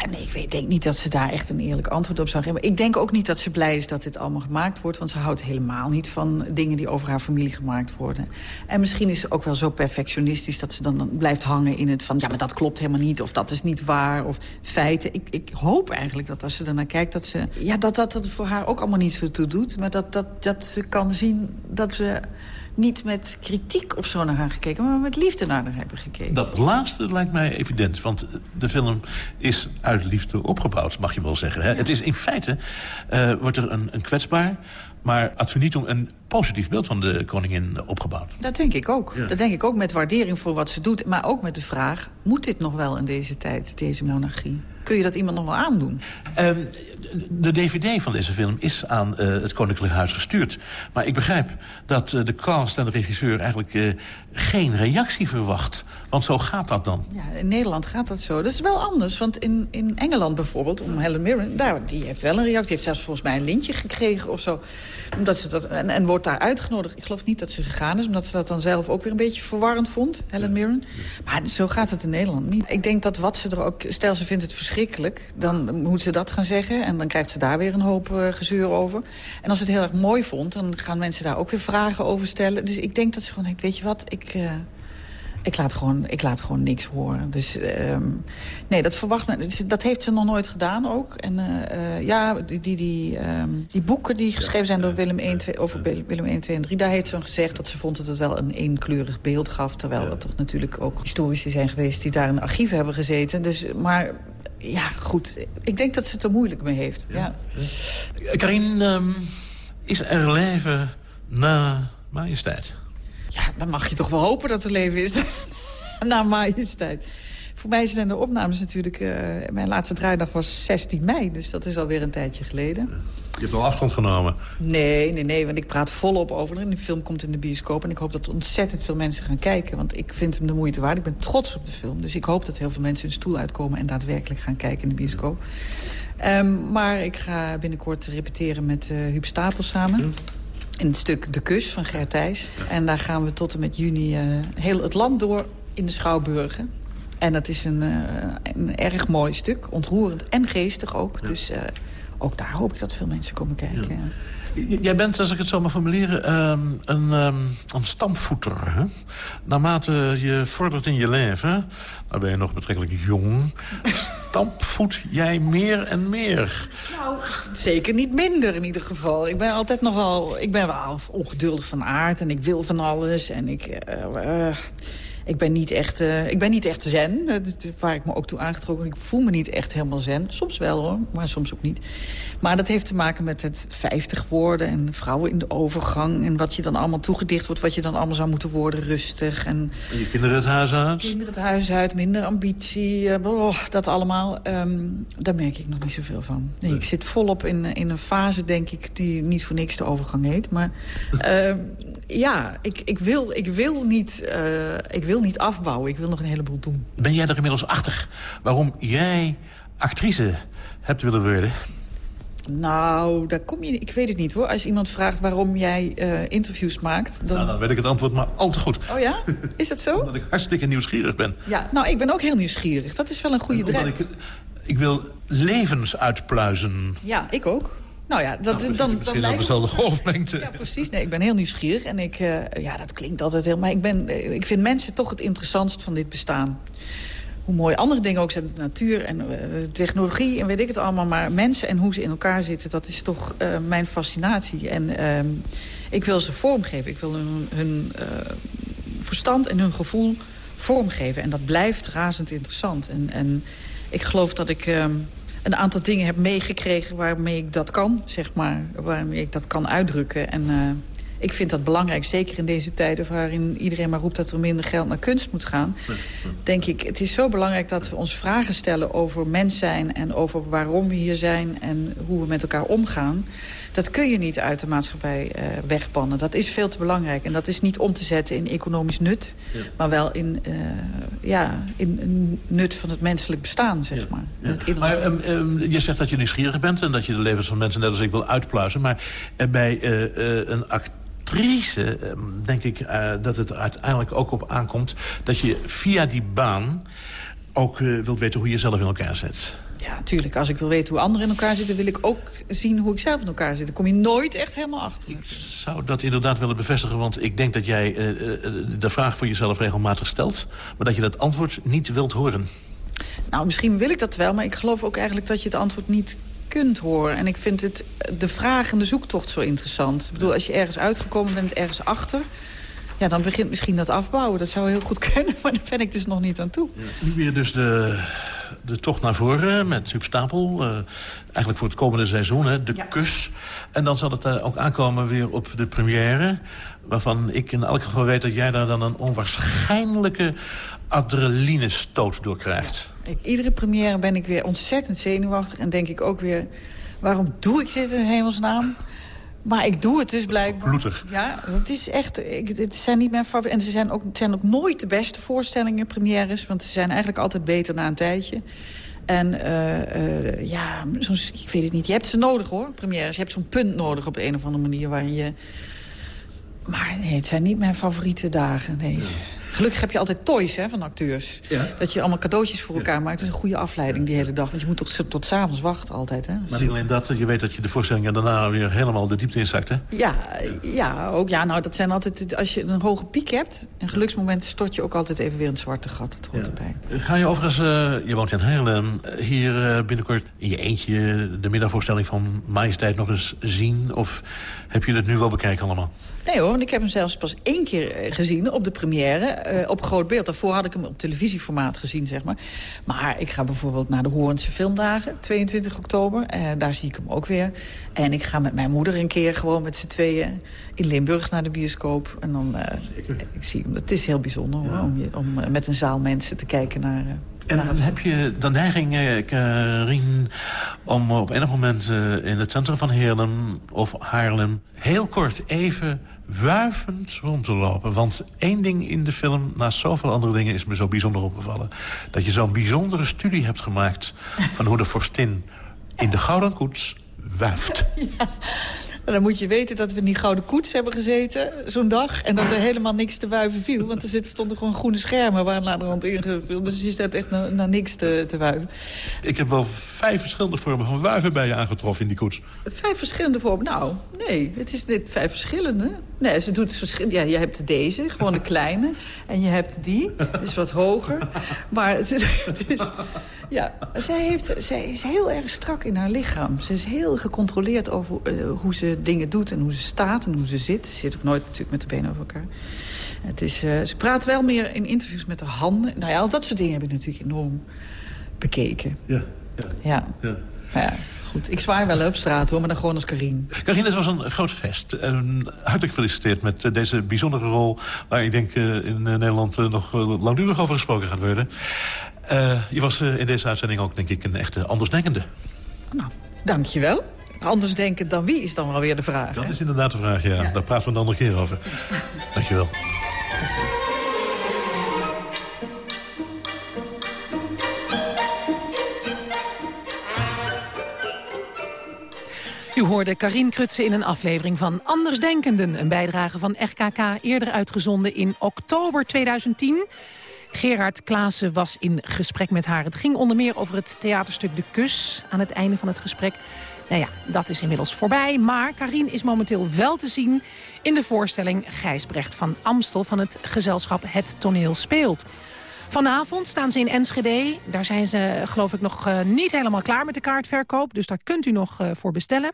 Nee, ik denk niet dat ze daar echt een eerlijk antwoord op zou geven. Ik denk ook niet dat ze blij is dat dit allemaal gemaakt wordt. Want ze houdt helemaal niet van dingen die over haar familie gemaakt worden. En misschien is ze ook wel zo perfectionistisch dat ze dan blijft hangen in het van... ja, maar dat klopt helemaal niet, of dat is niet waar, of feiten. Ik, ik hoop eigenlijk dat als ze ernaar kijkt, dat ze... ja, dat dat, dat voor haar ook allemaal niet zo toe doet. Maar dat, dat, dat ze kan zien dat ze niet met kritiek of zo naar haar gekeken... maar met liefde naar haar hebben gekeken. Dat laatste lijkt mij evident. Want de film is uit liefde opgebouwd, mag je wel zeggen. Hè? Ja. Het is in feite, uh, wordt er een, een kwetsbaar maar ad infinitum een positief beeld van de koningin opgebouwd. Dat denk ik ook. Ja. Dat denk ik ook met waardering voor wat ze doet. Maar ook met de vraag, moet dit nog wel in deze tijd, deze monarchie? Kun je dat iemand nog wel aandoen? Ehm, de DVD van deze film is aan eh, het Koninklijk Huis gestuurd. Maar ik begrijp dat eh, de cast en de regisseur eigenlijk eh, geen reactie verwacht. Want zo gaat dat dan. Ja, in Nederland gaat dat zo. Dat is wel anders, want in, in Engeland bijvoorbeeld, om Helen Mirren... Daar, die heeft wel een reactie. Die heeft zelfs volgens mij een lintje gekregen of zo. Omdat ze dat, en, en wordt daar uitgenodigd. Ik geloof niet dat ze gegaan is, omdat ze dat dan zelf ook weer een beetje verwarrend vond, Helen Mirren. Maar zo gaat het in Nederland niet. Ik denk dat wat ze er ook... Stel, ze vindt het verschrikkelijk, dan moet ze dat gaan zeggen... en dan krijgt ze daar weer een hoop eh, gezeur over. En als ze het heel erg mooi vond, dan gaan mensen daar ook weer vragen over stellen. Dus ik denk dat ze gewoon denkt, weet je wat, ik... eh, ik laat, gewoon, ik laat gewoon niks horen. Dus ehm, nee, dat verwacht men. Dus Dat heeft ze nog nooit gedaan ook. En eh, ja, die, die, die, ehm, die boeken die geschreven zijn door Willem 1, 2, over Willem 1, 2 en 3... daar heeft ze gezegd dat ze vond dat het wel een eenkleurig beeld gaf. Terwijl er toch natuurlijk ook historici zijn geweest... die daar in archieven hebben gezeten. Dus, maar ja, goed. Ik denk dat ze het er moeilijk mee heeft. Ja. Karin, ehm, is er leven na majesteit? Ja, dan mag je toch wel hopen dat er leven is [laughs] na majesteit. Voor mij zijn de opnames natuurlijk... eh, mijn laatste draaidag was 16 mei, dus dat is alweer een tijdje geleden. Je hebt al afstand genomen. Nee, nee, nee, want ik praat volop over. En die film komt in de bioscoop en ik hoop dat ontzettend veel mensen gaan kijken. Want ik vind hem de moeite waard. Ik ben trots op de film. Dus ik hoop dat heel veel mensen hun stoel uitkomen... en daadwerkelijk gaan kijken in de bioscoop. Ehm, maar ik ga binnenkort repeteren met uh, Huub Stapel samen. In het stuk De Kus van Gert Thijs. En daar gaan we tot en met juni uh, heel het land door in de Schouwburgen. En dat is een, uh, een erg mooi stuk. Ontroerend en geestig ook. Ja. Dus uh, ook daar hoop ik dat veel mensen komen kijken. Ja. Jij bent, als ik het zo mag formuleren, um, een, um, een stampvoeter. Hè? Naarmate je vordert in je leven, dan ben je nog betrekkelijk jong... [laughs] stampvoet jij meer en meer. Nou, zeker niet minder in ieder geval. Ik ben altijd nog wel, ik ben wel ongeduldig van aard en ik wil van alles. En ik... Uh, ik ben niet echt, uh, ik ben niet echt zen, waar ik me ook toe aangetrokken Ik voel me niet echt helemaal zen. Soms wel hoor, maar soms ook niet. Maar dat heeft te maken met het 50 worden en vrouwen in de overgang... en wat je dan allemaal toegedicht wordt, wat je dan allemaal zou moeten worden, rustig. En, en je kinderen het huis uit? Kinderen het huis uit, minder ambitie, uh, oh, dat allemaal. Um, daar merk ik nog niet zoveel van. Nee, nee. ik zit volop in, in een fase, denk ik, die niet voor niks de overgang heet. Maar uh, [laughs] ja, ik, ik, wil, ik, wil niet, ik wil niet afbouwen. Ik wil nog een heleboel doen. Ben jij er inmiddels achter waarom jij actrice hebt willen worden? Nou, daar kom je... Ik weet het niet, hoor. Als iemand vraagt waarom jij uh, interviews maakt... Dan... Nou, dan weet ik het antwoord maar al te goed. Oh ja? Is dat zo? [laughs] Omdat ik hartstikke nieuwsgierig ben. Ja, nou, ik ben ook heel nieuwsgierig. Dat is wel een goede drijf. Ik, ik wil levens uitpluizen. Ja, ik ook. Nou ja, dat, nou, dan, dan, op dezelfde golflengte. Ja, precies. Nee, ik ben heel nieuwsgierig. En ik, uh, ja, dat klinkt altijd heel... Maar ik, ben, ik vind mensen toch het interessantst van dit bestaan. Hoe mooi andere dingen ook zijn, de natuur en uh, technologie en weet ik het allemaal. Maar mensen en hoe ze in elkaar zitten, dat is toch mijn fascinatie. En uh, ik wil ze vormgeven. Ik wil hun, hun verstand en hun gevoel vormgeven. En dat blijft razend interessant. En, en ik geloof dat ik een aantal dingen heb meegekregen waarmee ik dat kan, zeg maar. Waarmee ik dat kan uitdrukken. En uh, ik vind dat belangrijk, zeker in deze tijden... waarin iedereen maar roept dat er minder geld naar kunst moet gaan. Denk ik, het is zo belangrijk dat we ons vragen stellen over mens zijn... en over waarom we hier zijn en hoe we met elkaar omgaan. Dat kun je niet uit de maatschappij uh, wegbannen. Dat is veel te belangrijk. En dat is niet om te zetten in economisch nut... Ja. maar wel in, uh, ja, in nut van het menselijk bestaan, zeg maar. Ja. Maar um, um, je zegt dat je nieuwsgierig bent... en dat je de levens van mensen net als ik wil uitpluizen. Maar uh, bij een actrice denk ik dat het uiteindelijk ook op aankomt... dat je via die baan ook wilt weten hoe je jezelf in elkaar zet. Ja, natuurlijk. Als ik wil weten hoe anderen in elkaar zitten... wil ik ook zien hoe ik zelf in elkaar zit. Dan kom je nooit echt helemaal achter. Ik zou dat inderdaad willen bevestigen. Want ik denk dat jij uh, de vraag voor jezelf regelmatig stelt... maar dat je dat antwoord niet wilt horen. Nou, misschien wil ik dat wel. Maar ik geloof ook eigenlijk dat je het antwoord niet kunt horen. En ik vind het, de vraag en de zoektocht zo interessant. Ik bedoel, als je ergens uitgekomen bent, ergens achter... Ja, dan begint misschien dat afbouwen. Dat zou heel goed [laughs] kunnen, maar daar ben ik dus nog niet aan toe. Ja, nu weer dus de de tocht naar voren met Huub Stapel. eh, eigenlijk voor het komende seizoen, hè, de kus. En dan zal het eh, ook aankomen weer op de première. Waarvan ik in elk geval weet dat jij daar dan een onwaarschijnlijke adrenalinestoot door krijgt. Ik, iedere première ben ik weer ontzettend zenuwachtig. En denk ik ook weer, waarom doe ik dit in hemelsnaam? Maar ik doe het dus blijkbaar. Bloedig. Ja, het is echt... Ik, dit zijn niet mijn favorieten. En ze zijn, ook, het zijn ook nooit de beste voorstellingen, premières. Want ze zijn eigenlijk altijd beter na een tijdje. En eh, eh, ja, soms, ik weet het niet. Je hebt ze nodig hoor, premières. Je hebt zo'n punt nodig op de een of andere manier waarin je... Maar nee, het zijn niet mijn favoriete dagen, nee. Gelukkig heb je altijd toys hè, van acteurs. Ja. Dat je allemaal cadeautjes voor elkaar maakt. Dat is een goede afleiding die hele dag. Want je moet toch tot, s'avonds wachten altijd, hè? Maar niet alleen dat, je weet dat je de voorstellingen daarna weer helemaal de diepte inzakt, hè? Ja, ja, ook, ja, nou, dat zijn altijd... Als je een hoge piek hebt, een geluksmoment... stort je ook altijd even weer een zwarte gat. Dat hoort erbij. Ga je overigens, eh, je woont in Haarlem, eh, hier eh, binnenkort in je eentje de middagvoorstelling van Majesteit nog eens zien? Of heb je het nu wel bekijken allemaal? Nee hoor, want ik heb hem zelfs pas één keer eh, gezien op de première. eh, op groot beeld. Daarvoor had ik hem op televisieformaat gezien, zeg maar. Maar ik ga bijvoorbeeld naar de Hoornse Filmdagen, 22 oktober. Eh, daar zie ik hem ook weer. En ik ga met mijn moeder een keer gewoon met z'n tweeën in Limburg naar de bioscoop. En dan eh, ik zie hem. Het is heel bijzonder hoor, om, je, om met een zaal mensen te kijken naar... En naar- heb je de neiging, eh, Karien, om op enig moment eh, in het centrum van Heerlen of Haarlem... heel kort even wuivend rond te lopen? Want één ding in de film, naast zoveel andere dingen... is me zo bijzonder opgevallen. Dat je zo'n bijzondere studie hebt gemaakt... van hoe de vorstin in de Gouden Koets wuift. [laughs] En dan moet je weten dat we in die gouden koets hebben gezeten, zo'n dag. En dat er helemaal niks te wuiven viel. Want er zit- stonden gewoon groene schermen waar naderhand ingevuld. Dus je staat echt naar, naar niks te, te wuiven. Ik heb wel vijf verschillende vormen van wuiven bij je aangetroffen in die koets. Vijf verschillende vormen. Nou, nee, het is dit vijf verschillende. Nee, ze doet verschil. Ja, je hebt deze, gewoon de [laughs] kleine. En je hebt die, is wat hoger. Maar het is... Het is ja, zij, heeft, zij is heel erg strak in haar lichaam. Ze is heel gecontroleerd over eh, hoe ze dingen doet en hoe ze staat en hoe ze zit. Ze zit ook nooit natuurlijk met de benen over elkaar. Het is, eh, ze praat wel meer in interviews met haar handen. Nou ja, al dat soort dingen heb ik natuurlijk enorm bekeken. Ja, ja, Ja, ja. nou ja goed. Ik zwaai wel op straat hoor, maar dan gewoon als Karine. Karine, het was een groot feest. En hartelijk gefeliciteerd met eh, deze bijzondere rol... waar ik denk in Nederland nog langdurig over gesproken gaat worden. Je was in deze uitzending ook, denk ik, een echte andersdenkende. Nou, dankjewel. Anders denken dan wie is dan wel weer de vraag. Dat hè? is inderdaad de vraag, ja. Daar praten we een andere keer over. Dankjewel. U hoorde Karin Krutse in een aflevering van Andersdenkenden. Een bijdrage van RKK, eerder uitgezonden in oktober 2010. Gerard Klaassen was in gesprek met haar. Het ging onder meer over het theaterstuk De Kus aan het einde van het gesprek. Nou ja, dat is inmiddels voorbij. Maar Karin is momenteel wel te zien in de voorstelling Gijsbrecht van Amstel... van het gezelschap Het Toneel Speelt. Vanavond staan ze in Enschede. Daar zijn ze, geloof ik, nog eh, niet helemaal klaar met de kaartverkoop. Dus daar kunt u nog eh, voor bestellen.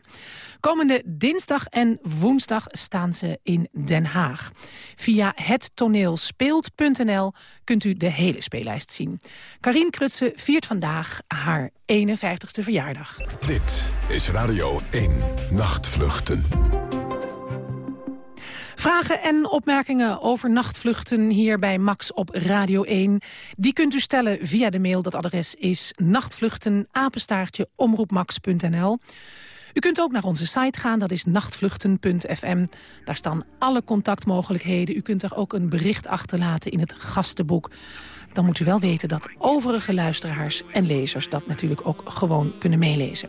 Komende dinsdag en woensdag staan ze in Den Haag. Via hettoneelspeelt.nl kunt u de hele speellijst zien. Karien Krutse viert vandaag haar 51ste verjaardag. Dit is Radio 1 Nachtvluchten. Vragen en opmerkingen over nachtvluchten hier bij Max op Radio 1. Die kunt u stellen via de mail. Dat adres is nachtvluchten, omroepmax.nl. U kunt ook naar onze site gaan, dat is nachtvluchten.fm. Daar staan alle contactmogelijkheden. U kunt er ook een bericht achterlaten in het gastenboek. Dan moet u wel weten dat overige luisteraars en lezers... dat natuurlijk ook gewoon kunnen meelezen.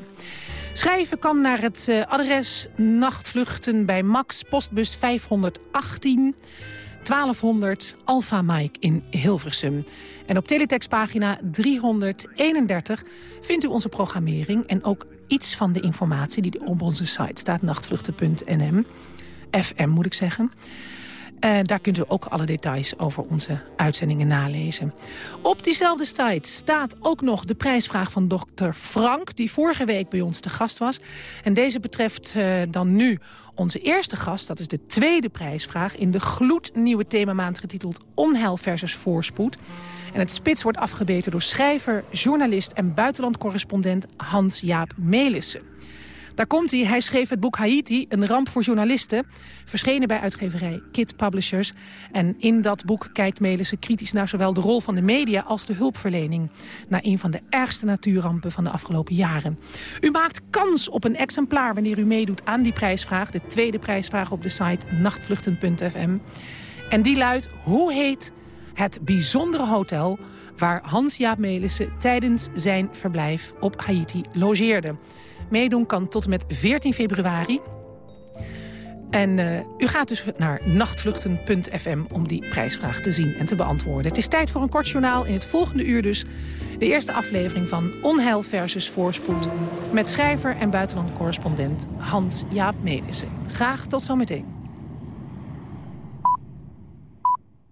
Schrijven kan naar het eh, adres Nachtvluchten bij Max, postbus 518... 1200 Alpha Mike in Hilversum. En op teletextpagina 331 vindt u onze programmering... en ook iets van de informatie die op onze site staat, nachtvluchten.nm. FM moet ik zeggen. Uh, daar kunt u ook alle details over onze uitzendingen nalezen. Op diezelfde site staat ook nog de prijsvraag van dokter Frank... die vorige week bij ons te gast was. En deze betreft uh, dan nu onze eerste gast. Dat is de tweede prijsvraag in de gloednieuwe themamaand getiteld... Onheil versus Voorspoed. En het spits wordt afgebeten door schrijver, journalist en buitenlandcorrespondent Hans-Jaap Melissen. Daar komt hij. Hij schreef het boek Haiti, een ramp voor journalisten. Verschenen bij uitgeverij Kit Publishers. En in dat boek kijkt Melissen kritisch naar zowel de rol van de media als de hulpverlening. Naar een van de ergste natuurrampen van de afgelopen jaren. U maakt kans op een exemplaar wanneer u meedoet aan die prijsvraag. De tweede prijsvraag op de site nachtvluchten.fm. En die luidt, hoe heet het bijzondere hotel waar Hans-Jaap Melissen tijdens zijn verblijf op Haiti logeerde. Meedoen kan tot en met 14 februari. En uh, u gaat dus naar nachtvluchten.fm om die prijsvraag te zien en te beantwoorden. Het is tijd voor een kort journaal. In het volgende uur dus de eerste aflevering van Onheil versus Voorspoed... met schrijver en buitenlandcorrespondent Hans-Jaap Melissen. Graag tot zometeen.